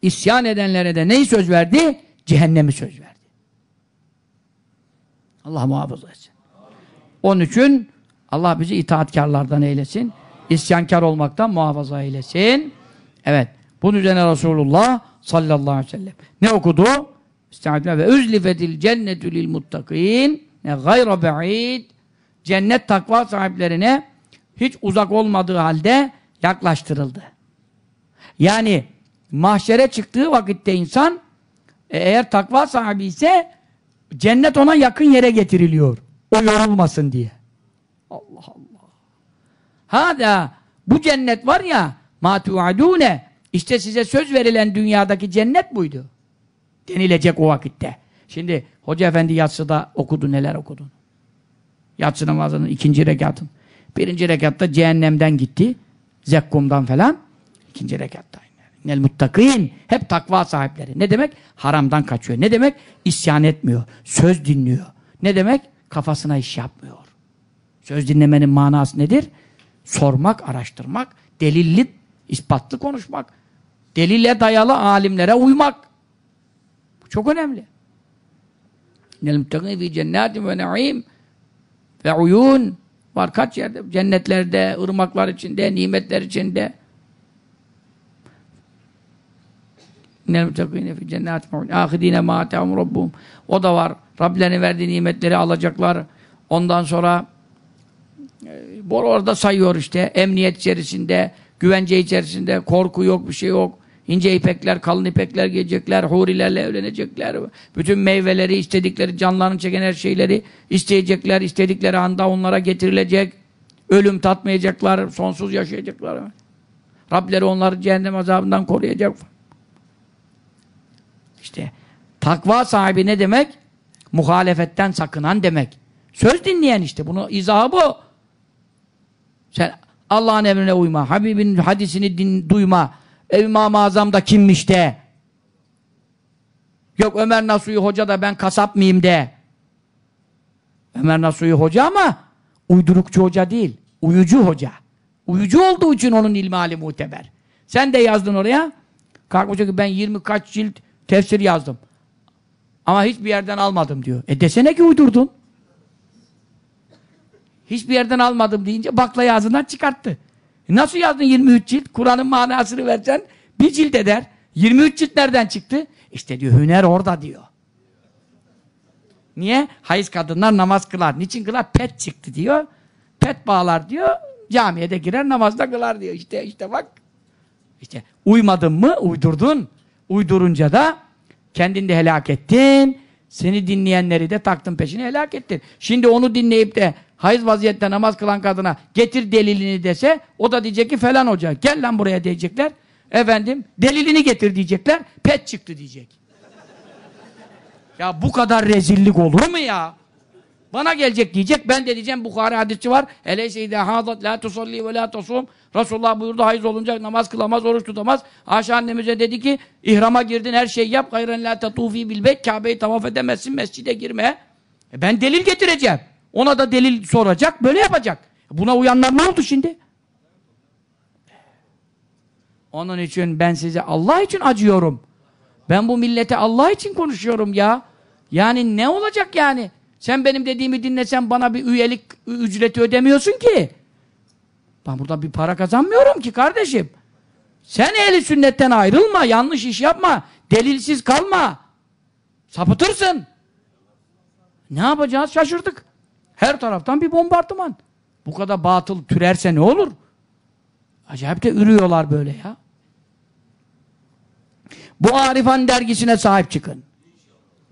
isyan edenlere de neyi söz verdi? Cehennemi söz verdi. Allah muhafaza etsin. Onun için Allah bizi itaatkarlardan eylesin. İsyankar olmaktan muhafaza eylesin. Evet. Bunun üzerine Resulullah sallallahu aleyhi ve sellem ne okudu? İstihadine ve üzlifetil cennetü lil muttakin ne gayra be'id cennet takva sahiplerine hiç uzak olmadığı halde yaklaştırıldı. Yani mahşere çıktığı vakitte insan e, eğer takva sahibi ise cennet ona yakın yere getiriliyor. O yorulmasın diye. Allah Allah. Hada bu cennet var ya ma tuadune işte size söz verilen dünyadaki cennet buydu. Denilecek o vakitte. Şimdi Hoca Efendi yatsıda okudu neler okudun. Yatsı namazının ikinci rekatın. Birinci rekatta cehennemden gitti. Zekkumdan falan. İkinci rekatta. Nel muttakin. Hep takva sahipleri. Ne demek? Haramdan kaçıyor. Ne demek? İsyan etmiyor. Söz dinliyor. Ne demek? Kafasına iş yapmıyor. Söz dinlemenin manası nedir? Sormak, araştırmak, delilli, ispatlı konuşmak. Delille dayalı alimlere uymak. Bu çok önemli. Nel muttakin fi cennetin ve naim ve uyun var kaç yerde cennetlerde, ırmaklar içinde, nimetler içinde. İnnel mutakîne fi cennetin ahidine ma atahum rabbuhum. O da var. Rablerine verdiği nimetleri alacaklar. Ondan sonra e, orada sayıyor işte emniyet içerisinde, güvence içerisinde, korku yok, bir şey yok. İnce ipekler, kalın ipekler giyecekler, hurilerle evlenecekler. Bütün meyveleri, istedikleri, canlarını çeken her şeyleri isteyecekler. istedikleri anda onlara getirilecek. Ölüm tatmayacaklar, sonsuz yaşayacaklar. Rableri onları cehennem azabından koruyacak. İşte takva sahibi ne demek? Muhalefetten sakınan demek. Söz dinleyen işte. Bunu izahı bu. Sen Allah'ın emrine uyma, Habibin hadisini din, duyma, İmam-ı Azam da kimmiş de. Yok Ömer Nasuhi Hoca da ben kasap mıyım de. Ömer Nasuhi Hoca ama uydurukçu hoca değil. Uyucu hoca. Uyucu olduğu için onun ilmi hali muteber. Sen de yazdın oraya. Kalkmış ki ben 20 kaç cilt tefsir yazdım. Ama hiçbir yerden almadım diyor. E desene ki uydurdun. Hiçbir yerden almadım deyince baklayı ağzından çıkarttı. E nasıl yazdın 23 cilt? Kur'an'ın manasını versen bir cilt eder. 23 cilt nereden çıktı? İşte diyor hüner orada diyor. Niye? Hayız kadınlar namaz kılar. Niçin kılar? Pet çıktı diyor. Pet bağlar diyor. Camiye de girer namazda kılar diyor. İşte işte bak. İşte uymadın mı? Uydurdun. Uydurunca da kendini de helak ettin. Seni dinleyenleri de taktın peşine helak ettin. Şimdi onu dinleyip de hayız vaziyette namaz kılan kadına getir delilini dese o da diyecek ki falan hoca gel lan buraya diyecekler. Efendim delilini getir diyecekler. Pet çıktı diyecek. ya bu kadar rezillik olur mu ya? Bana gelecek diyecek. Ben de diyeceğim Bukhari hadisi var. Eleyse idâ hâzat la tusalli ve la tasum. Resulullah buyurdu hayız olunca namaz kılamaz, oruç tutamaz. Ayşe annemize dedi ki ihrama girdin her şeyi yap. Gayren la tatufi bil beyt. Kabe'yi tavaf edemezsin. Mescide girme. E ben delil getireceğim. Ona da delil soracak. Böyle yapacak. Buna uyanlar ne oldu şimdi? Onun için ben size Allah için acıyorum. Ben bu millete Allah için konuşuyorum ya. Yani ne olacak yani? Sen benim dediğimi dinlesen bana bir üyelik ücreti ödemiyorsun ki. Ben burada bir para kazanmıyorum ki kardeşim. Sen ehli sünnetten ayrılma, yanlış iş yapma, delilsiz kalma. Sapıtırsın. Ne yapacağız? Şaşırdık. Her taraftan bir bombardıman. Bu kadar batıl türerse ne olur? Acayip de ürüyorlar böyle ya. Bu Arifan dergisine sahip çıkın.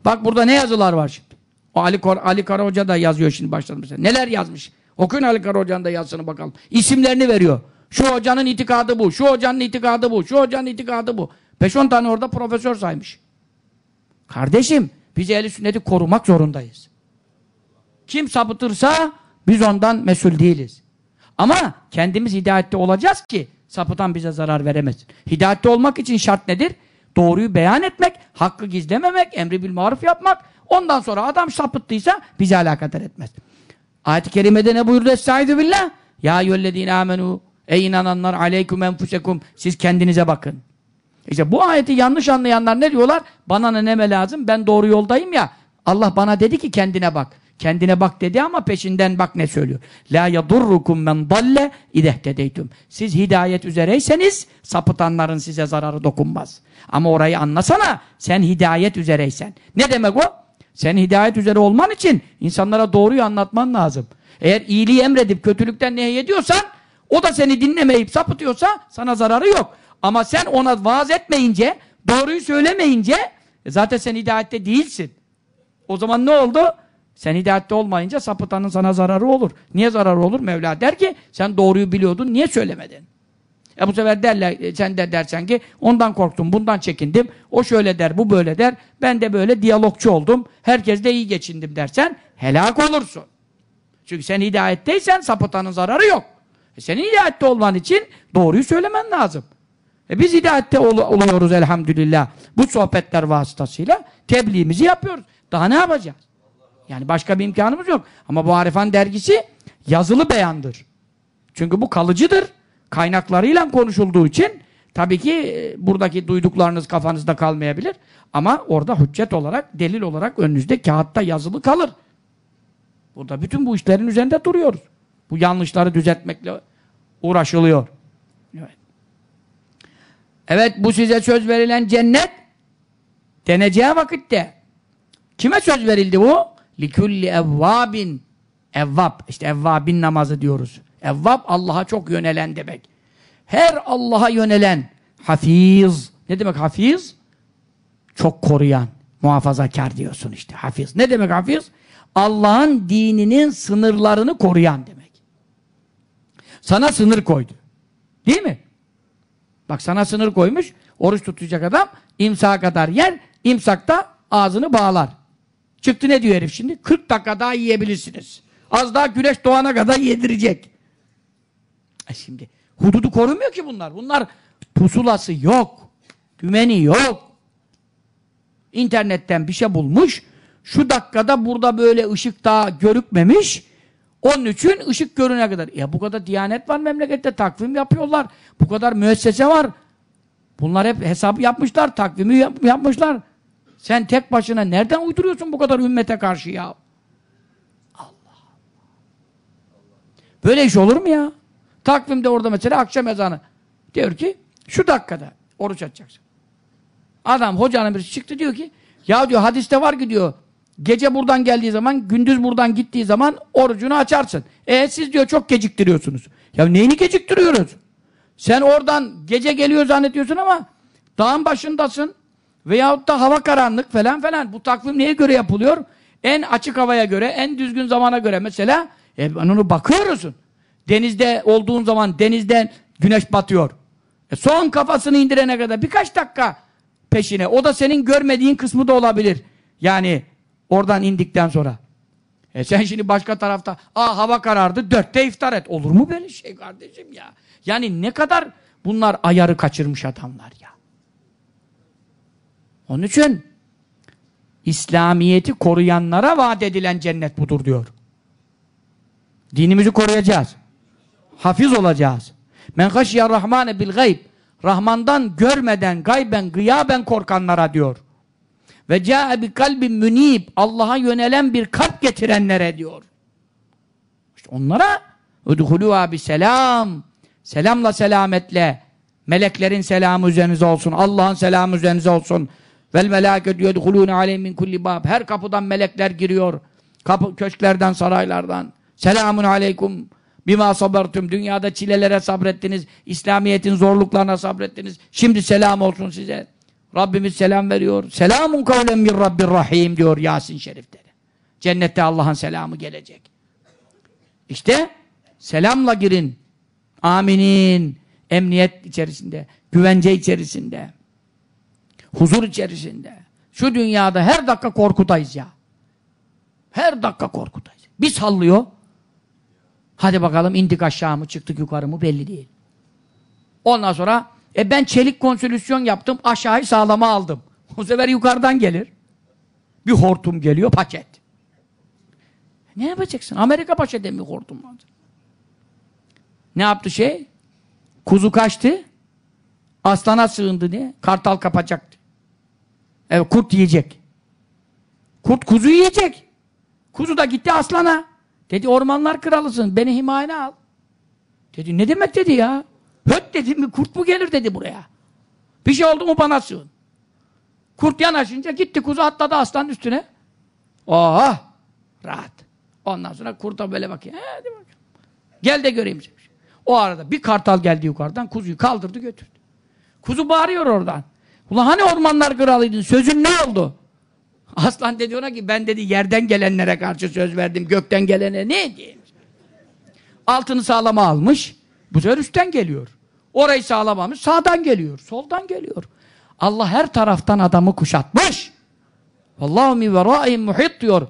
Bak burada ne yazılar var şimdi. O Ali, Kor Ali Kara Hoca da yazıyor şimdi başladı mesela. Neler yazmış? Okuyun Ali Kara Hoca'nın da yazısını bakalım. İsimlerini veriyor. Şu hocanın itikadı bu, şu hocanın itikadı bu, şu hocanın itikadı bu. 5-10 tane orada profesör saymış. Kardeşim, biz ehli sünneti korumak zorundayız. Kim sapıtırsa biz ondan mesul değiliz. Ama kendimiz hidayette olacağız ki sapıtan bize zarar veremesin. Hidayette olmak için şart nedir? Doğruyu beyan etmek, hakkı gizlememek, emri bil maruf yapmak. Ondan sonra adam sapıttıysa bize alakadar etmez. Ayet-i kerimede ne buyurdu? Estaizu billah. Ya yüllezine amenu. Ey inananlar aleyküm enfusekum. Siz kendinize bakın. İşte bu ayeti yanlış anlayanlar ne diyorlar? Bana ne neme lazım? Ben doğru yoldayım ya. Allah bana dedi ki kendine bak. Kendine bak dedi ama peşinden bak ne söylüyor. La yadurrukum men dalle idehtedeytum. Siz hidayet üzereyseniz sapıtanların size zararı dokunmaz. Ama orayı anlasana. Sen hidayet üzereysen. Ne demek o? Sen hidayet üzere olman için insanlara doğruyu anlatman lazım. Eğer iyiliği emredip kötülükten nehyediyorsan o da seni dinlemeyip sapıtıyorsa sana zararı yok. Ama sen ona vaaz etmeyince, doğruyu söylemeyince e zaten sen hidayette değilsin. O zaman ne oldu? Sen hidayette olmayınca sapıtanın sana zararı olur. Niye zararı olur? Mevla der ki sen doğruyu biliyordun niye söylemedin? E bu sefer derler, e, sen de dersen ki ondan korktum, bundan çekindim. O şöyle der, bu böyle der. Ben de böyle diyalogçu oldum. Herkesle iyi geçindim dersen helak olursun. Çünkü sen hidayetteysen sapıtanın zararı yok. E senin hidayette olman için doğruyu söylemen lazım. E biz hidayette ol oluyoruz elhamdülillah. Bu sohbetler vasıtasıyla tebliğimizi yapıyoruz. Daha ne yapacağız? Yani başka bir imkanımız yok. Ama bu Arifan dergisi yazılı beyandır. Çünkü bu kalıcıdır. Kaynaklarıyla konuşulduğu için tabii ki e, buradaki duyduklarınız kafanızda kalmayabilir. Ama orada hüccet olarak, delil olarak önünüzde kağıtta yazılı kalır. Burada bütün bu işlerin üzerinde duruyoruz. Bu yanlışları düzeltmekle uğraşılıyor. Evet. Evet bu size söz verilen cennet deneceği vakitte kime söz verildi bu? Likulli evvabin evvab işte evvabin namazı diyoruz. Evvab Allah'a çok yönelen demek. Her Allah'a yönelen hafiz. Ne demek hafiz? Çok koruyan, muhafazakar diyorsun işte hafiz. Ne demek hafiz? Allah'ın dininin sınırlarını koruyan demek. Sana sınır koydu. Değil mi? Bak sana sınır koymuş. Oruç tutacak adam imsağa kadar yer. imsakta ağzını bağlar. Çıktı ne diyor herif şimdi? 40 dakika daha yiyebilirsiniz. Az daha güneş doğana kadar yedirecek. E şimdi hududu korumuyor ki bunlar. Bunlar pusulası yok. Dümeni yok. İnternetten bir şey bulmuş. Şu dakikada burada böyle ışık daha görükmemiş. Onun için ışık görüne kadar. Ya bu kadar diyanet var memlekette. Takvim yapıyorlar. Bu kadar müessese var. Bunlar hep hesap yapmışlar. Takvimi yap yapmışlar. Sen tek başına nereden uyduruyorsun bu kadar ümmete karşı ya? Allah Böyle iş olur mu ya? Takvimde orada mesela akşam ezanı. Diyor ki şu dakikada oruç açacaksın. Adam hocanın birisi çıktı diyor ki ya diyor hadiste var ki diyor gece buradan geldiği zaman gündüz buradan gittiği zaman orucunu açarsın. E siz diyor çok geciktiriyorsunuz. Ya neyini geciktiriyoruz? Sen oradan gece geliyor zannediyorsun ama dağın başındasın. Veyahut da hava karanlık falan falan. Bu takvim neye göre yapılıyor? En açık havaya göre, en düzgün zamana göre. Mesela e, onu bakıyorsun. Denizde olduğun zaman denizden güneş batıyor. E, son kafasını indirene kadar birkaç dakika peşine. O da senin görmediğin kısmı da olabilir. Yani oradan indikten sonra. E sen şimdi başka tarafta aa hava karardı dörtte iftar et. Olur mu böyle şey kardeşim ya? Yani ne kadar bunlar ayarı kaçırmış adamlar ya. Onun için İslamiyeti koruyanlara vaat edilen cennet budur diyor. Dinimizi koruyacağız. Hafiz olacağız. Men haşiya rahmane bil gayb. Rahmandan görmeden, gayben, gıyaben korkanlara diyor. Ve ca'e bi kalbin münib. Allah'a yönelen bir kalp getirenlere diyor. İşte onlara udhuluha bi selam. Selamla selametle. Meleklerin selamı üzerinize olsun. Allah'ın selamı üzerinize olsun. Vel melâketü yedhulûne aleyhim min kulli bab. Her kapıdan melekler giriyor. Kapı, köşklerden, saraylardan. Selamun aleykum bima sabertum. Dünyada çilelere sabrettiniz. İslamiyet'in zorluklarına sabrettiniz. Şimdi selam olsun size. Rabbimiz selam veriyor. Selamun kavlen min Rabbir Rahim diyor Yasin şerifleri. Cennette Allah'ın selamı gelecek. İşte selamla girin. Aminin. Emniyet içerisinde. Güvence içerisinde. Huzur içerisinde. Şu dünyada her dakika korkudayız ya. Her dakika korkudayız. Bir sallıyor. Hadi bakalım indik aşağı mı çıktık yukarı mı belli değil. Ondan sonra e ben çelik konsülüsyon yaptım aşağıyı sağlama aldım. O sefer yukarıdan gelir. Bir hortum geliyor paket. Ne yapacaksın? Amerika paşa mi hortum aldı? Ne yaptı şey? Kuzu kaçtı. Aslana sığındı diye. Kartal kapacaktı. Evet kurt yiyecek. Kurt kuzu yiyecek. Kuzu da gitti aslana. Dedi ormanlar kralısın. Beni himayene al. Dedi ne demek dedi ya. Höt dedi mi kurt mu gelir dedi buraya. Bir şey oldu mu bana sığın. Kurt yanaşınca gitti kuzu atladı aslanın üstüne. Oh! Rahat. Ondan sonra kurta böyle bakıyor. Hadi bakalım. Gel de göreyim. O arada bir kartal geldi yukarıdan kuzuyu kaldırdı götürdü. Kuzu bağırıyor oradan. Ulan hani ormanlar kralıydın? Sözün ne oldu? Aslan dedi ona ki ben dedi yerden gelenlere karşı söz verdim. Gökten gelene ne diyeyim? Altını sağlama almış. Bu sefer üstten geliyor. Orayı sağlamamış. Sağdan geliyor. Soldan geliyor. Allah her taraftan adamı kuşatmış. Allahu mi verâihim muhit diyor.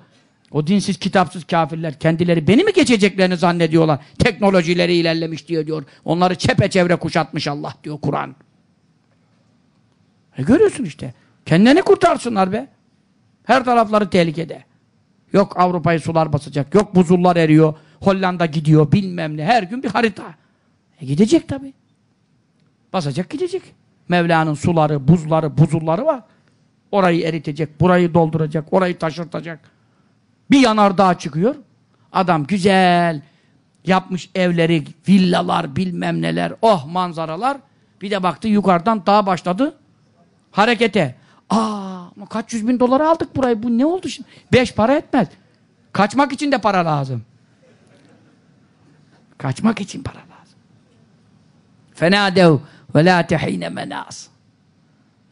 O dinsiz, kitapsız kafirler kendileri beni mi geçeceklerini zannediyorlar. Teknolojileri ilerlemiş diyor diyor. Onları çepeçevre kuşatmış Allah diyor Kur'an. E görüyorsun işte. Kendini kurtarsınlar be. Her tarafları tehlikede. Yok Avrupa'yı sular basacak. Yok buzullar eriyor. Hollanda gidiyor bilmem ne. Her gün bir harita. E gidecek tabi. Basacak gidecek. Mevla'nın suları, buzları, buzulları var. Orayı eritecek, burayı dolduracak, orayı taşırtacak. Bir yanardağ çıkıyor. Adam güzel yapmış evleri, villalar, bilmem neler, oh manzaralar. Bir de baktı yukarıdan dağ başladı harekete. Aa, kaç yüz bin dolara aldık burayı. Bu ne oldu şimdi? Beş para etmez. Kaçmak için de para lazım. Kaçmak için para lazım. Fenadev ve la tehine menas.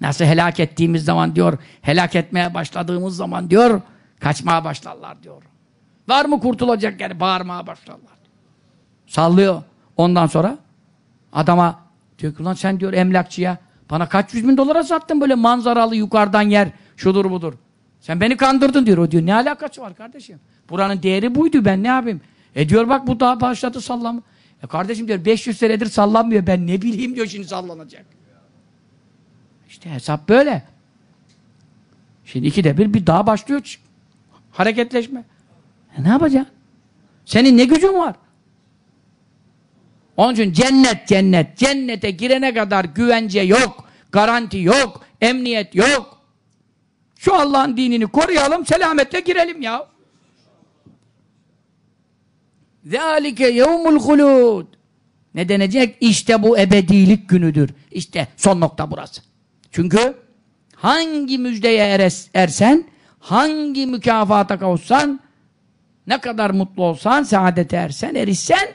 Nasıl helak ettiğimiz zaman diyor, helak etmeye başladığımız zaman diyor, kaçmaya başlarlar diyor. Var mı kurtulacak yani bağırmaya başlarlar. Sallıyor. Ondan sonra adama diyor ki lan sen diyor emlakçıya bana kaç yüz bin dolara sattın böyle manzaralı yukarıdan yer şudur budur. Sen beni kandırdın diyor. O diyor ne alakası var kardeşim? Buranın değeri buydu ben ne yapayım? E diyor bak bu daha başladı sallam. E kardeşim diyor 500 senedir sallanmıyor ben ne bileyim diyor şimdi sallanacak. İşte hesap böyle. Şimdi ikide bir bir daha başlıyor hareketleşme. E ne yapacaksın? Senin ne gücün var? Onun için cennet cennet. Cennete girene kadar güvence yok. Garanti yok. Emniyet yok. Şu Allah'ın dinini koruyalım, selametle girelim ya. ذَٰلِكَ يَوْمُ الْخُلُودِ Ne denecek? İşte bu ebedilik günüdür. İşte son nokta burası. Çünkü hangi müjdeye eres, ersen, hangi mükafata kavuşsan, ne kadar mutlu olsan, saadete ersen, erişsen,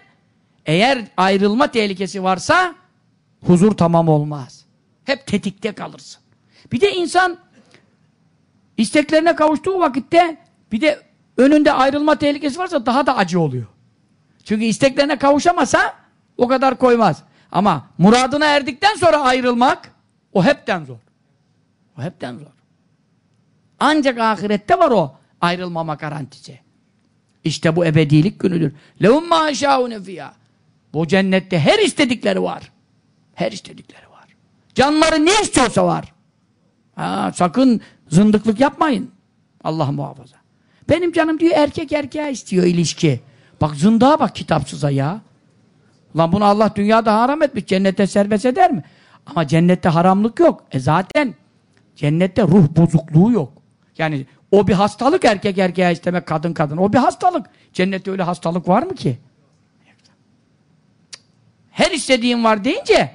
eğer ayrılma tehlikesi varsa, huzur tamam olmaz. Hep tetikte kalırsın. Bir de insan isteklerine kavuştuğu vakitte bir de önünde ayrılma tehlikesi varsa daha da acı oluyor. Çünkü isteklerine kavuşamasa o kadar koymaz. Ama muradına erdikten sonra ayrılmak o hepten zor. O hepten zor. Ancak ahirette var o ayrılmama garantisi. İşte bu ebedilik günüdür. لَهُمْ مَا شَاءُونَ فِيهَا bu cennette her istedikleri var. Her istedikleri var. Canları ne istiyorsa var. Ha, sakın zındıklık yapmayın. Allah muhafaza. Benim canım diyor erkek erkeğe istiyor ilişki. Bak zındığa bak kitapsıza ya. Lan bunu Allah dünyada haram etmiş. Cennette serbest eder mi? Ama cennette haramlık yok. E zaten cennette ruh bozukluğu yok. Yani o bir hastalık erkek erkeğe istemek kadın kadın. O bir hastalık. Cennette öyle hastalık var mı ki? Her istediğim var deyince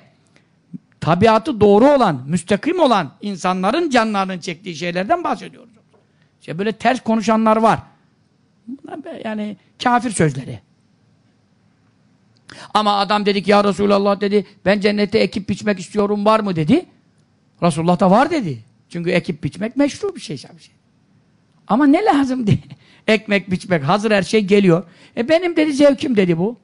tabiatı doğru olan, müstakim olan insanların canlarının çektiği şeylerden bahsediyoruz. İşte böyle ters konuşanlar var. Yani kafir sözleri. Ama adam dedik ya Resulallah dedi ben cennette ekip biçmek istiyorum var mı dedi. Resulullah da var dedi. Çünkü ekip biçmek meşru bir şey. Bir şey. Ama ne lazım diye. ekmek biçmek, hazır her şey geliyor. E benim dedi zevkim dedi bu.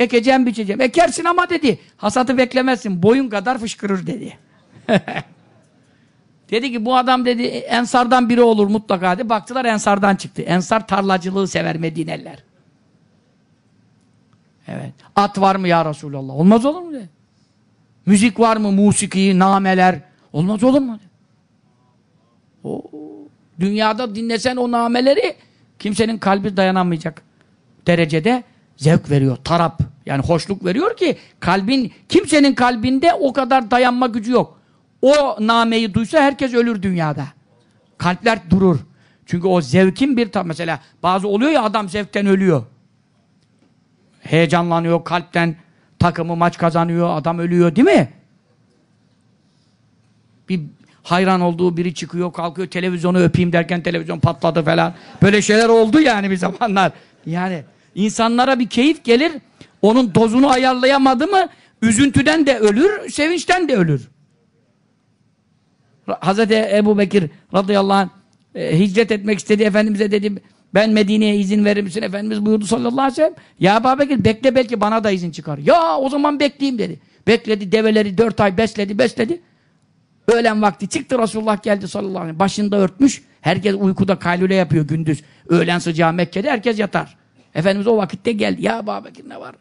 Ekeceğim, biçeceğim. Ekersin ama dedi, hasatı beklemezsin, boyun kadar fışkırır dedi. dedi ki bu adam dedi ensardan biri olur mutlaka dedi. Baktılar ensardan çıktı. Ensar tarlacılığı sever Medineliler. Evet. At var mı ya Resulallah? Olmaz olur mu dedi. Müzik var mı? Musiki, nameler. Olmaz olur mu? dedi. Oo. Dünyada dinlesen o nameleri kimsenin kalbi dayanamayacak derecede zevk veriyor, tarap. Yani hoşluk veriyor ki kalbin kimsenin kalbinde o kadar dayanma gücü yok. O nameyi duysa herkes ölür dünyada. Kalpler durur. Çünkü o zevkin bir tam mesela bazı oluyor ya adam zevkten ölüyor. Heyecanlanıyor kalpten takımı maç kazanıyor, adam ölüyor değil mi? Bir hayran olduğu biri çıkıyor, kalkıyor televizyonu öpeyim derken televizyon patladı falan. Böyle şeyler oldu yani bir zamanlar. Yani insanlara bir keyif gelir, onun dozunu ayarlayamadı mı üzüntüden de ölür, sevinçten de ölür. Hazreti Ebu Bekir radıyallahu anh e, hicret etmek istedi. Efendimiz'e dedi ben Medine'ye izin verir misin? Efendimiz buyurdu sallallahu aleyhi ve sellem. Ya Ebu Bekir bekle belki bana da izin çıkar. Ya o zaman bekleyeyim dedi. Bekledi develeri dört ay besledi besledi. Öğlen vakti çıktı Resulullah geldi sallallahu aleyhi ve sellem. Başında örtmüş. Herkes uykuda kaylule yapıyor gündüz. Öğlen sıcağı Mekke'de herkes yatar. Efendimiz o vakitte geldi. Ya Ebu Bekir ne var?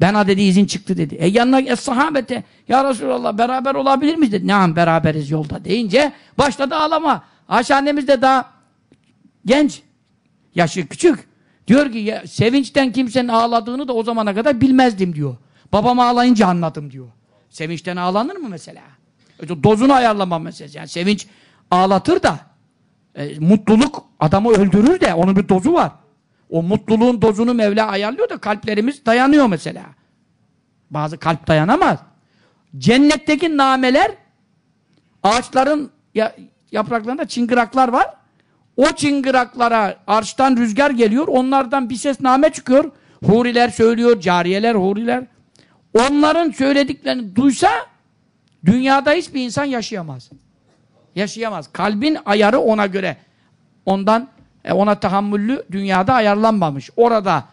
Bana dedi izin çıktı dedi. E yanına es sahabete ya Resulallah beraber olabilir miyiz dedi. Neam beraberiz yolda deyince başladı ağlama. Ayşe annemiz de daha genç. Yaşı küçük. Diyor ki ya, sevinçten kimsenin ağladığını da o zamana kadar bilmezdim diyor. Babam ağlayınca anladım diyor. Sevinçten ağlanır mı mesela? E, dozunu ayarlamam mesela. Yani sevinç ağlatır da e, mutluluk adamı öldürür de onun bir dozu var. O mutluluğun dozunu Mevla ayarlıyor da kalplerimiz dayanıyor mesela. Bazı kalp dayanamaz. Cennetteki nameler ağaçların ya, yapraklarında çıngıraklar var. O çıngıraklara arştan rüzgar geliyor. Onlardan bir ses name çıkıyor. Huriler söylüyor, cariyeler, huriler. Onların söylediklerini duysa dünyada hiçbir insan yaşayamaz. Yaşayamaz. Kalbin ayarı ona göre. Ondan e ona tahammüllü dünyada ayarlanmamış. Orada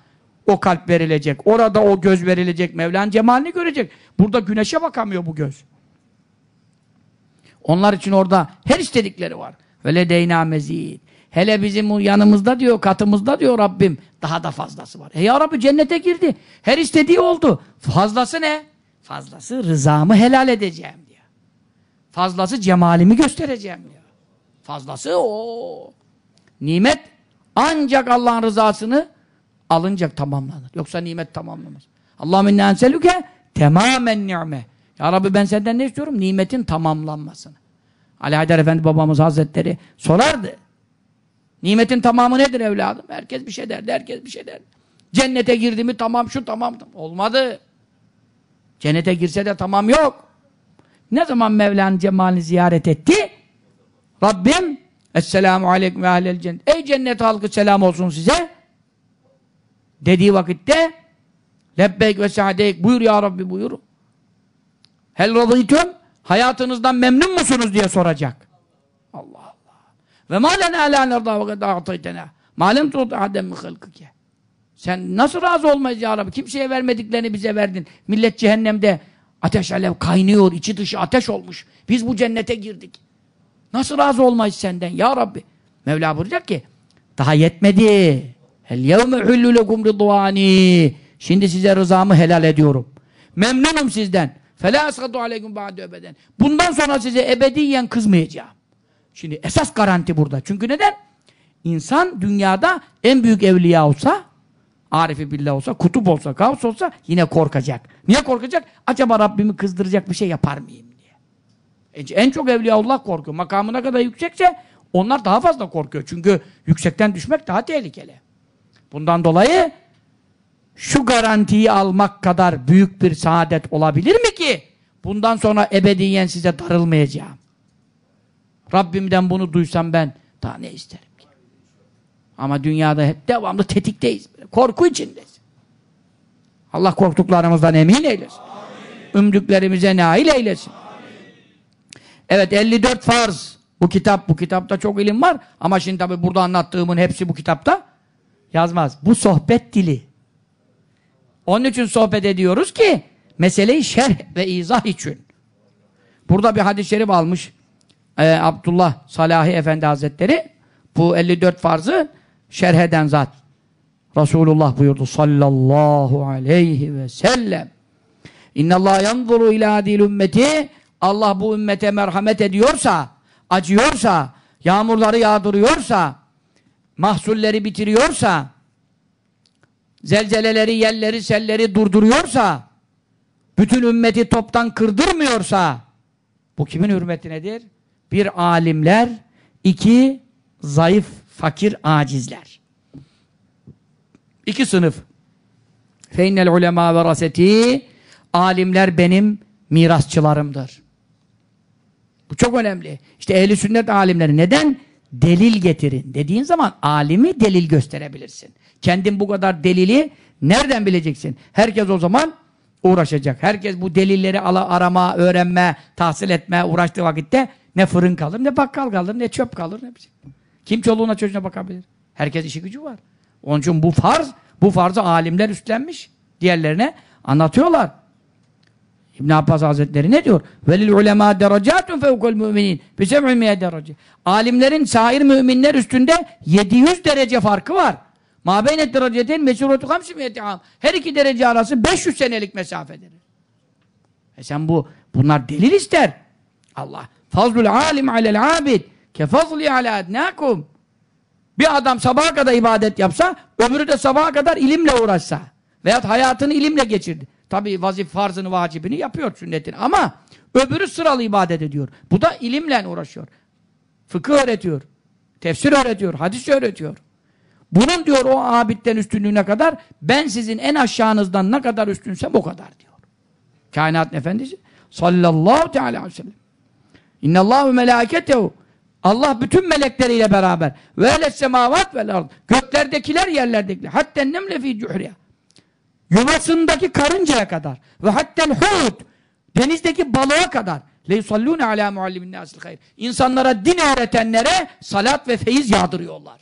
o kalp verilecek. Orada o göz verilecek. Mevla'nın cemalini görecek. Burada güneşe bakamıyor bu göz. Onlar için orada her istedikleri var. Ve deyna mezid. Hele bizim yanımızda diyor, katımızda diyor Rabbim. Daha da fazlası var. E ya Rabbi cennete girdi. Her istediği oldu. Fazlası ne? Fazlası rızamı helal edeceğim diyor. Fazlası cemalimi göstereceğim diyor. Fazlası o. Nimet ancak Allah'ın rızasını alınca tamamlanır. Yoksa nimet tamamlamaz. Allah'ım inne enselüke temamen ni'me. Ya Rabbi ben senden ne istiyorum? Nimetin tamamlanmasını. Ali Haydar Efendi babamız hazretleri sorardı. Nimetin tamamı nedir evladım? Herkes bir şey derdi, herkes bir şey derdi. Cennete girdi mi tamam şu tamam. Olmadı. Cennete girse de tamam yok. Ne zaman Mevla'nın cemalini ziyaret etti? Rabbim Esselamu aleyküm ve ahlel cennet. Ey cennet halkı selam olsun size. Dediği vakitte lebbeyk ve saadeyk buyur ya Rabbi buyur. Hel radıytüm hayatınızdan memnun musunuz diye soracak. Allah Allah. Ve malen ala nerda ve kadar ataytena. Malem tut adem mi halkike. Sen nasıl razı olmayız ya Rabbi? Kimseye vermediklerini bize verdin. Millet cehennemde ateş alev kaynıyor, içi dışı ateş olmuş. Biz bu cennete girdik. Nasıl razı olmayız senden ya Rabbi? Mevla buyuracak ki daha yetmedi. El yevme hullu lekum. Şimdi size rızamı helal ediyorum. Memnunum sizden. Fela asgadu aleyküm ba'de. Bundan sonra size ebediyen kızmayacağım. Şimdi esas garanti burada. Çünkü neden? İnsan dünyada en büyük evliya olsa, arifi billah olsa, kutup olsa, kavs olsa yine korkacak. Niye korkacak? Acaba Rabbimi kızdıracak bir şey yapar mıyım. En çok evliyaullah korkuyor. Makamı ne kadar yüksekse onlar daha fazla korkuyor. Çünkü yüksekten düşmek daha tehlikeli. Bundan dolayı şu garantiyi almak kadar büyük bir saadet olabilir mi ki? Bundan sonra ebediyen size darılmayacağım. Rabbimden bunu duysam ben daha ne isterim ki? Ama dünyada hep devamlı tetikteyiz. Korku içindeyiz. Allah korktuklarımızdan emin eylesin. Ümdüklerimize nail eylesin. Evet 54 farz Bu kitap, bu kitapta çok ilim var ama şimdi tabi burada anlattığımın hepsi bu kitapta yazmaz. Bu sohbet dili. Onun için sohbet ediyoruz ki meseleyi şerh ve izah için. Burada bir hadis-i şerif almış e, Abdullah Salahi Efendi Hazretleri bu 54 farzı şerh eden zat. Resulullah buyurdu sallallahu aleyhi ve sellem. İnna Allah yanzuru ila adil ümmeti Allah bu ümmete merhamet ediyorsa, acıyorsa, yağmurları yağdırıyorsa, mahsulleri bitiriyorsa, zelzeleleri, yerleri, selleri durduruyorsa, bütün ümmeti toptan kırdırmıyorsa, bu kimin hürmeti nedir? Bir alimler, iki zayıf, fakir, acizler. İki sınıf. Feinnel ulema ve raseti alimler benim mirasçılarımdır. Bu çok önemli. İşte ehli sünnet alimleri neden? Delil getirin. Dediğin zaman alimi delil gösterebilirsin. Kendin bu kadar delili nereden bileceksin? Herkes o zaman uğraşacak. Herkes bu delilleri ala, arama, öğrenme, tahsil etme uğraştığı vakitte ne fırın kalır, ne bakkal kalır, ne çöp kalır. Ne bir şey. Kim çoluğuna çocuğuna bakabilir? Herkes işi gücü var. Onun için bu farz, bu farzı alimler üstlenmiş. Diğerlerine anlatıyorlar. İbn Abbas Hazretleri ne diyor? Velil ulema derecatun fevkul müminin bi seb'imiye derece. Alimlerin sair müminler üstünde 700 derece farkı var. Ma beynet derecetin meşrutu hamsimiyeti am. Her iki derece arası 500 senelik mesafedir. E sen bu bunlar delil ister. Allah. Fazlul alim alel abid ke fazli ala adnakum. Bir adam sabaha kadar ibadet yapsa, öbürü de sabaha kadar ilimle uğraşsa veyahut hayatını ilimle geçirdi. Tabi vazif farzını, vacibini yapıyor sünnetini ama öbürü sıralı ibadet ediyor. Bu da ilimle uğraşıyor. Fıkıh öğretiyor. Tefsir öğretiyor. Hadis öğretiyor. Bunun diyor o abitten üstünlüğüne kadar ben sizin en aşağınızdan ne kadar üstünsem o kadar diyor. Kainat Efendisi sallallahu teala aleyhi ve sellem. İnnallâhu melâketehu Allah bütün melekleriyle beraber ve eles semavat vel ard göklerdekiler yerlerdekiler hatta nemle fi cuhriya yuvasındaki karıncaya kadar ve hattel hud denizdeki balığa kadar leysallûne alâ muallimin nâsil hayr insanlara din öğretenlere salat ve feyiz yağdırıyorlar.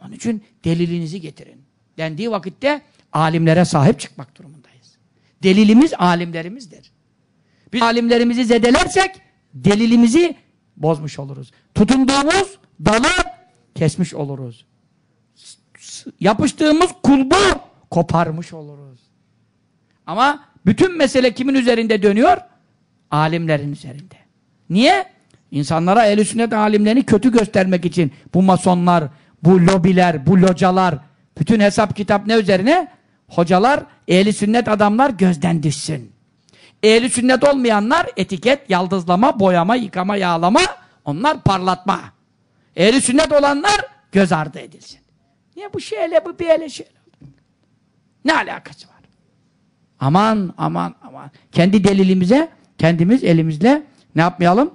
Onun için delilinizi getirin. Dendiği vakitte alimlere sahip çıkmak durumundayız. Delilimiz alimlerimizdir. Biz alimlerimizi zedelersek delilimizi bozmuş oluruz. Tutunduğumuz dalı kesmiş oluruz. Yapıştığımız kulbu koparmış oluruz. Ama bütün mesele kimin üzerinde dönüyor? Alimlerin üzerinde. Niye? İnsanlara ehl sünnet alimlerini kötü göstermek için bu masonlar, bu lobiler, bu localar, bütün hesap kitap ne üzerine? Hocalar, ehli sünnet adamlar gözden düşsün. Ehli sünnet olmayanlar etiket, yaldızlama, boyama, yıkama, yağlama, onlar parlatma. Ehli sünnet olanlar göz ardı edilsin. Niye bu şeyle bu bir ele şey? Ne alakası var? Aman aman aman. Kendi delilimize kendimiz elimizle ne yapmayalım?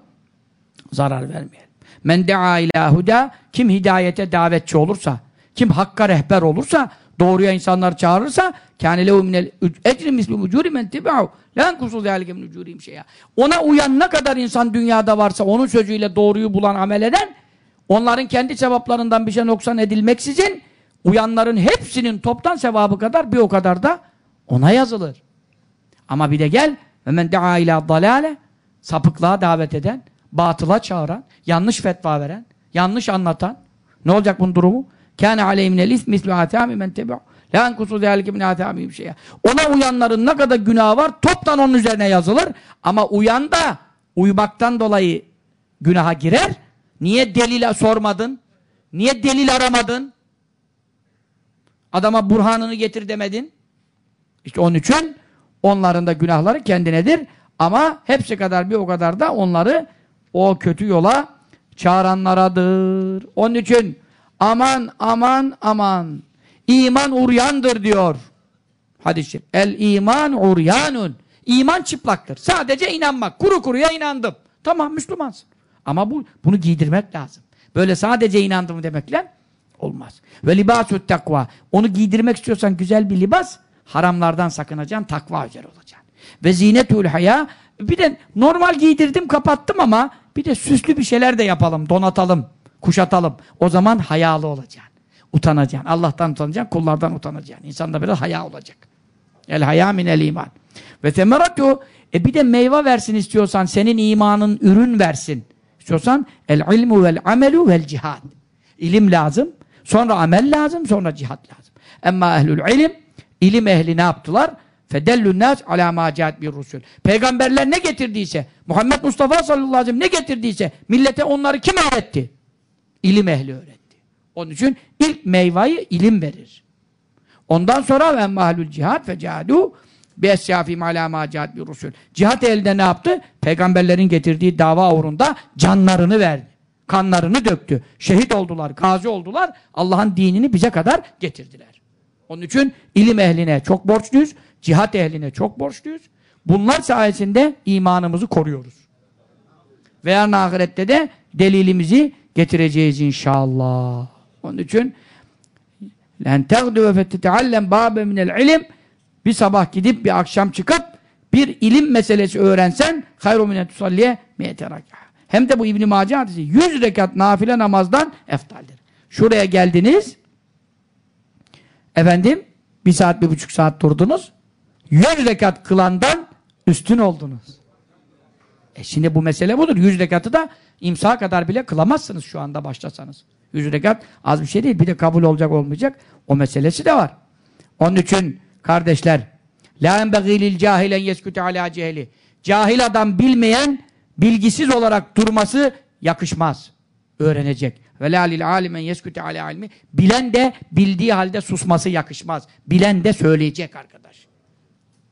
Zarar vermeyelim. Men dea ila kim hidayete davetçi olursa, kim hakka rehber olursa, doğruya insanlar çağırırsa kâne lehu minel ecri misli ucuri men tibau lan kusul zâlike min ucurihim şey'a. Ona uyan ne kadar insan dünyada varsa onun sözüyle doğruyu bulan amel eden onların kendi sevaplarından bir şey noksan edilmeksizin uyanların hepsinin toptan sevabı kadar bir o kadar da ona yazılır. Ama bir de gel ve men daa ila dalale sapıklığa davet eden, batıla çağıran, yanlış fetva veren, yanlış anlatan ne olacak bunun durumu? Kâne aleyhimnel ism mislu atâmi men tebi'u la enkusu zâlike min şey'a. Ona uyanların ne kadar günahı var toptan onun üzerine yazılır ama uyan da uymaktan dolayı günaha girer. Niye delil sormadın? Niye delil aramadın? Adama burhanını getir demedin. İşte onun için onların da günahları kendinedir. Ama hepsi kadar bir o kadar da onları o kötü yola çağıranlaradır. Onun için aman aman aman iman uryandır diyor. Hadis-i El iman uryanun. İman çıplaktır. Sadece inanmak. Kuru kuruya inandım. Tamam Müslümansın. Ama bu bunu giydirmek lazım. Böyle sadece inandım demekle olmaz. Ve libasut takva. Onu giydirmek istiyorsan güzel bir libas, haramlardan sakınacaksın, takva üzere olacaksın. Ve zinetül haya. Bir de normal giydirdim, kapattım ama Bir de süslü bir şeyler de yapalım, donatalım, kuşatalım. O zaman hayalı olacaksın. Utanacaksın. Allah'tan utanacaksın, kullardan utanacaksın. İnsanda biraz haya olacak. El haya minel iman. Ve temeratu e bir de meyve versin istiyorsan, senin imanın ürün versin. İstiyorsan el ilmu vel amelu vel cihad. İlim lazım, sonra amel lazım, sonra cihat lazım. Emma ehlül ilim, ilim ehli ne yaptılar? Fedellün nas ala ma bir rusul. Peygamberler ne getirdiyse, Muhammed Mustafa sallallahu aleyhi ve sellem ne getirdiyse millete onları kim öğretti? İlim ehli öğretti. Onun için ilk meyveyi ilim verir. Ondan sonra ve mahlul cihad fe cihadu bi esyafim ala ma bir rusul. Cihat elde ne yaptı? Peygamberlerin getirdiği dava uğrunda canlarını verdi. Kanlarını döktü. Şehit oldular, gazi oldular. Allah'ın dinini bize kadar getirdiler. Onun için ilim ehline çok borçluyuz. Cihat ehline çok borçluyuz. Bunlar sayesinde imanımızı koruyoruz. Ve yarın ahirette de delilimizi getireceğiz inşallah. Onun için tegdu ve fetteallem babe minel ilim bir sabah gidip bir akşam çıkıp bir ilim meselesi öğrensen hayru mine tusalliye miyete Hem de bu İbn-i Mace hadisi 100 rekat nafile namazdan eftaldir. Şuraya geldiniz efendim bir saat bir buçuk saat durdunuz 100 rekat kılandan üstün oldunuz. E şimdi bu mesele budur. 100 rekatı da imsa kadar bile kılamazsınız şu anda başlasanız. 100 rekat az bir şey değil. Bir de kabul olacak olmayacak. O meselesi de var. Onun için kardeşler la enbegî lil cahilen yeskute alâ cehli. Cahil adam bilmeyen bilgisiz olarak durması yakışmaz. Öğrenecek. Ve la lil alimen yeskute alâ ilmi. Bilen de bildiği halde susması yakışmaz. Bilen de söyleyecek arkadaş.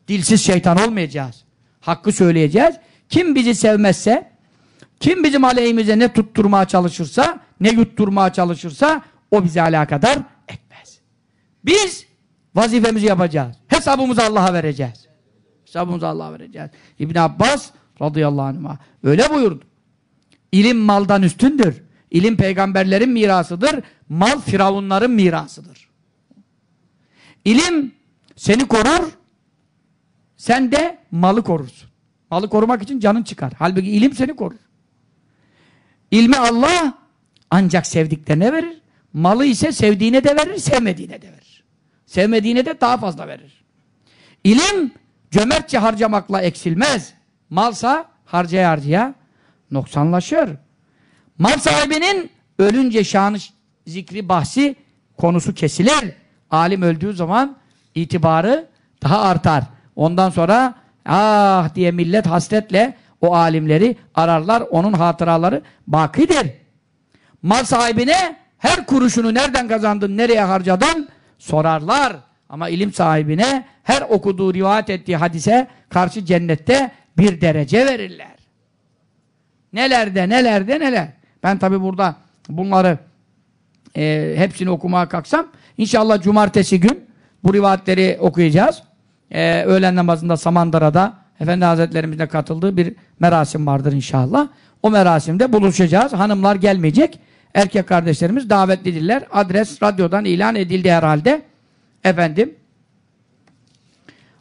Dilsiz şeytan olmayacağız. Hakkı söyleyeceğiz. Kim bizi sevmezse, kim bizim aleyhimize ne tutturmaya çalışırsa, ne yutturmaya çalışırsa, o bize alakadar etmez. Biz vazifemizi yapacağız. Hesabımızı Allah'a vereceğiz. Hesabımızı Allah'a vereceğiz. İbn Abbas radıyallahu anh'a öyle buyurdu. İlim maldan üstündür. İlim peygamberlerin mirasıdır. Mal firavunların mirasıdır. İlim seni korur, sen de malı korursun. Malı korumak için canın çıkar. Halbuki ilim seni korur. İlmi Allah ancak sevdiklerine verir. Malı ise sevdiğine de verir, sevmediğine de verir. Sevmediğine de daha fazla verir. İlim cömertçe harcamakla eksilmez. Malsa harcaya harcaya noksanlaşır. Mal sahibinin ölünce şanı zikri bahsi konusu kesilir. Alim öldüğü zaman itibarı daha artar. Ondan sonra ah diye millet hasretle o alimleri ararlar. Onun hatıraları bakidir. Mal sahibine her kuruşunu nereden kazandın, nereye harcadın sorarlar. Ama ilim sahibine her okuduğu, rivayet ettiği hadise karşı cennette bir derece verirler. Nelerde, nelerde, neler. Ben tabi burada bunları e, hepsini okumaya kalksam inşallah cumartesi gün bu rivayetleri okuyacağız e, öğlen namazında Samandıra'da Efendi Hazretlerimizle katıldığı bir merasim vardır inşallah. O merasimde buluşacağız. Hanımlar gelmeyecek. Erkek kardeşlerimiz davetlidirler. Adres radyodan ilan edildi herhalde. Efendim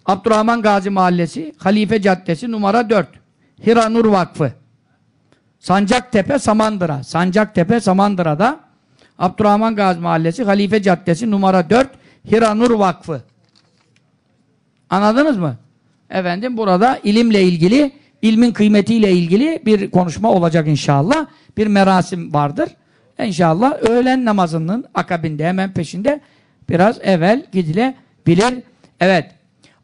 Abdurrahman Gazi Mahallesi, Halife Caddesi numara 4. Hiranur Vakfı. Sancaktepe, Samandıra. Sancaktepe, Samandıra'da Abdurrahman Gazi Mahallesi, Halife Caddesi numara 4. Hiranur Vakfı. Anladınız mı? Efendim burada ilimle ilgili, ilmin kıymetiyle ilgili bir konuşma olacak inşallah. Bir merasim vardır. İnşallah öğlen namazının akabinde hemen peşinde biraz evvel gidilebilir. Evet.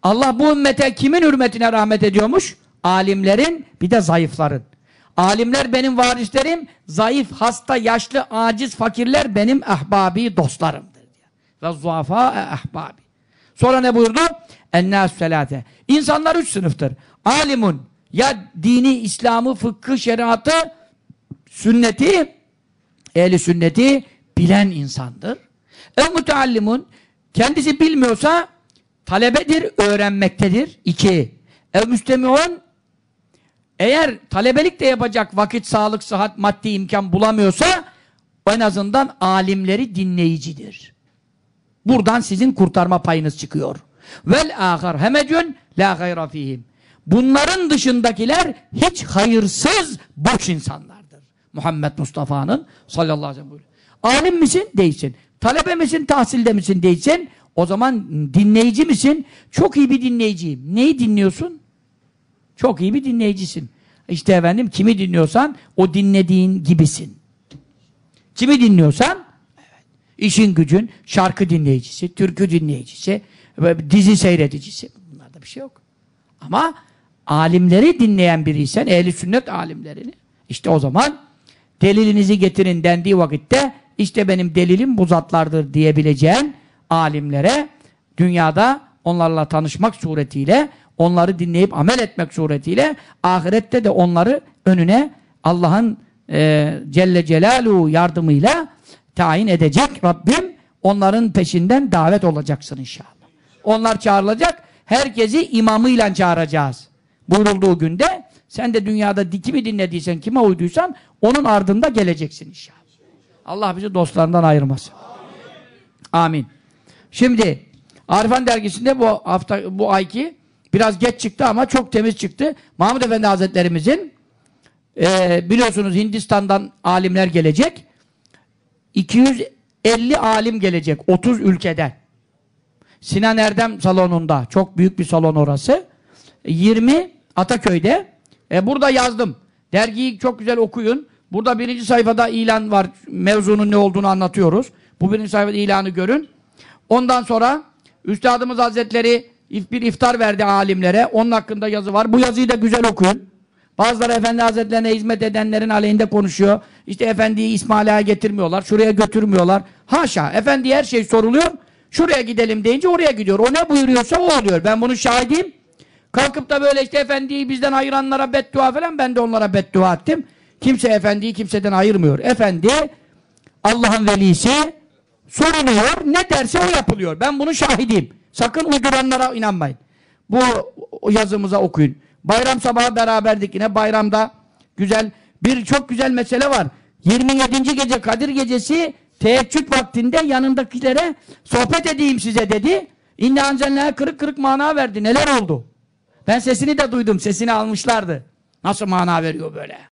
Allah bu ümmete kimin hürmetine rahmet ediyormuş? Alimlerin bir de zayıfların. Alimler benim varislerim, zayıf, hasta, yaşlı, aciz, fakirler benim ahbabi dostlarımdır. Ve zuafa ahbabi. Sonra ne buyurdu? Ennâs selâte. İnsanlar üç sınıftır. Alimun ya dini, İslam'ı, fıkkı, şeriatı, sünneti, ehli sünneti bilen insandır. Ev müteallimun kendisi bilmiyorsa talebedir, öğrenmektedir. İki. Ev müstemiun eğer talebelik de yapacak vakit, sağlık, sıhhat, maddi imkan bulamıyorsa en azından alimleri dinleyicidir. Buradan sizin kurtarma payınız çıkıyor. Vel ahar hemecün la gayra fihim. Bunların dışındakiler hiç hayırsız boş insanlar. Muhammed Mustafa'nın sallallahu aleyhi ve sellem buyuruyor. Alim misin? Değilsin. Talebe misin? Tahsilde misin? Değilsin. O zaman dinleyici misin? Çok iyi bir dinleyiciyim. Neyi dinliyorsun? Çok iyi bir dinleyicisin. İşte efendim kimi dinliyorsan o dinlediğin gibisin. Kimi dinliyorsan işin gücün şarkı dinleyicisi, türkü dinleyicisi, böyle dizi seyredicisi. Bunlarda bir şey yok. Ama alimleri dinleyen biriysen, ehli sünnet alimlerini işte o zaman delilinizi getirin dendiği vakitte işte benim delilim bu zatlardır diyebileceğin alimlere dünyada onlarla tanışmak suretiyle onları dinleyip amel etmek suretiyle ahirette de onları önüne Allah'ın e, Celle Celaluhu yardımıyla tayin edecek Rabbim onların peşinden davet olacaksın inşallah. Onlar çağrılacak herkesi imamıyla çağıracağız. Buyurulduğu günde sen de dünyada kimi dinlediysen, kime uyduysan onun ardında geleceksin inşallah. Allah bizi dostlarından ayırmasın. Amin. Şimdi Arifan dergisinde bu hafta bu ayki biraz geç çıktı ama çok temiz çıktı. Mahmud Efendi Hazretlerimizin e, biliyorsunuz Hindistan'dan alimler gelecek. 250 alim gelecek 30 ülkeden. Sinan Erdem salonunda. Çok büyük bir salon orası. 20 Ataköy'de. E, burada yazdım. Dergiyi çok güzel okuyun. Burada birinci sayfada ilan var. Mevzunun ne olduğunu anlatıyoruz. Bu birinci sayfada ilanı görün. Ondan sonra Üstadımız Hazretleri bir iftar verdi alimlere. Onun hakkında yazı var. Bu yazıyı da güzel okuyun. Bazıları Efendi Hazretlerine hizmet edenlerin aleyhinde konuşuyor. İşte Efendi'yi İsmaila'ya getirmiyorlar. Şuraya götürmüyorlar. Haşa. Efendi'ye her şey soruluyor. Şuraya gidelim deyince oraya gidiyor. O ne buyuruyorsa o oluyor. Ben bunun şahidiyim. Kalkıp da böyle işte Efendi'yi bizden ayıranlara beddua falan ben de onlara beddua ettim. Kimse Efendi'yi kimseden ayırmıyor. Efendi Allah'ın velisi sorunuyor. Ne derse o yapılıyor. Ben bunun şahidiyim. Sakın uyduranlara inanmayın. Bu yazımıza okuyun. Bayram sabahı beraberdik yine. Bayramda güzel bir çok güzel mesele var. 27. gece Kadir gecesi teheccüd vaktinde yanındakilere sohbet edeyim size dedi. İnne anzelnâhe kırık kırık mana verdi. Neler oldu? Ben sesini de duydum. Sesini almışlardı. Nasıl mana veriyor böyle?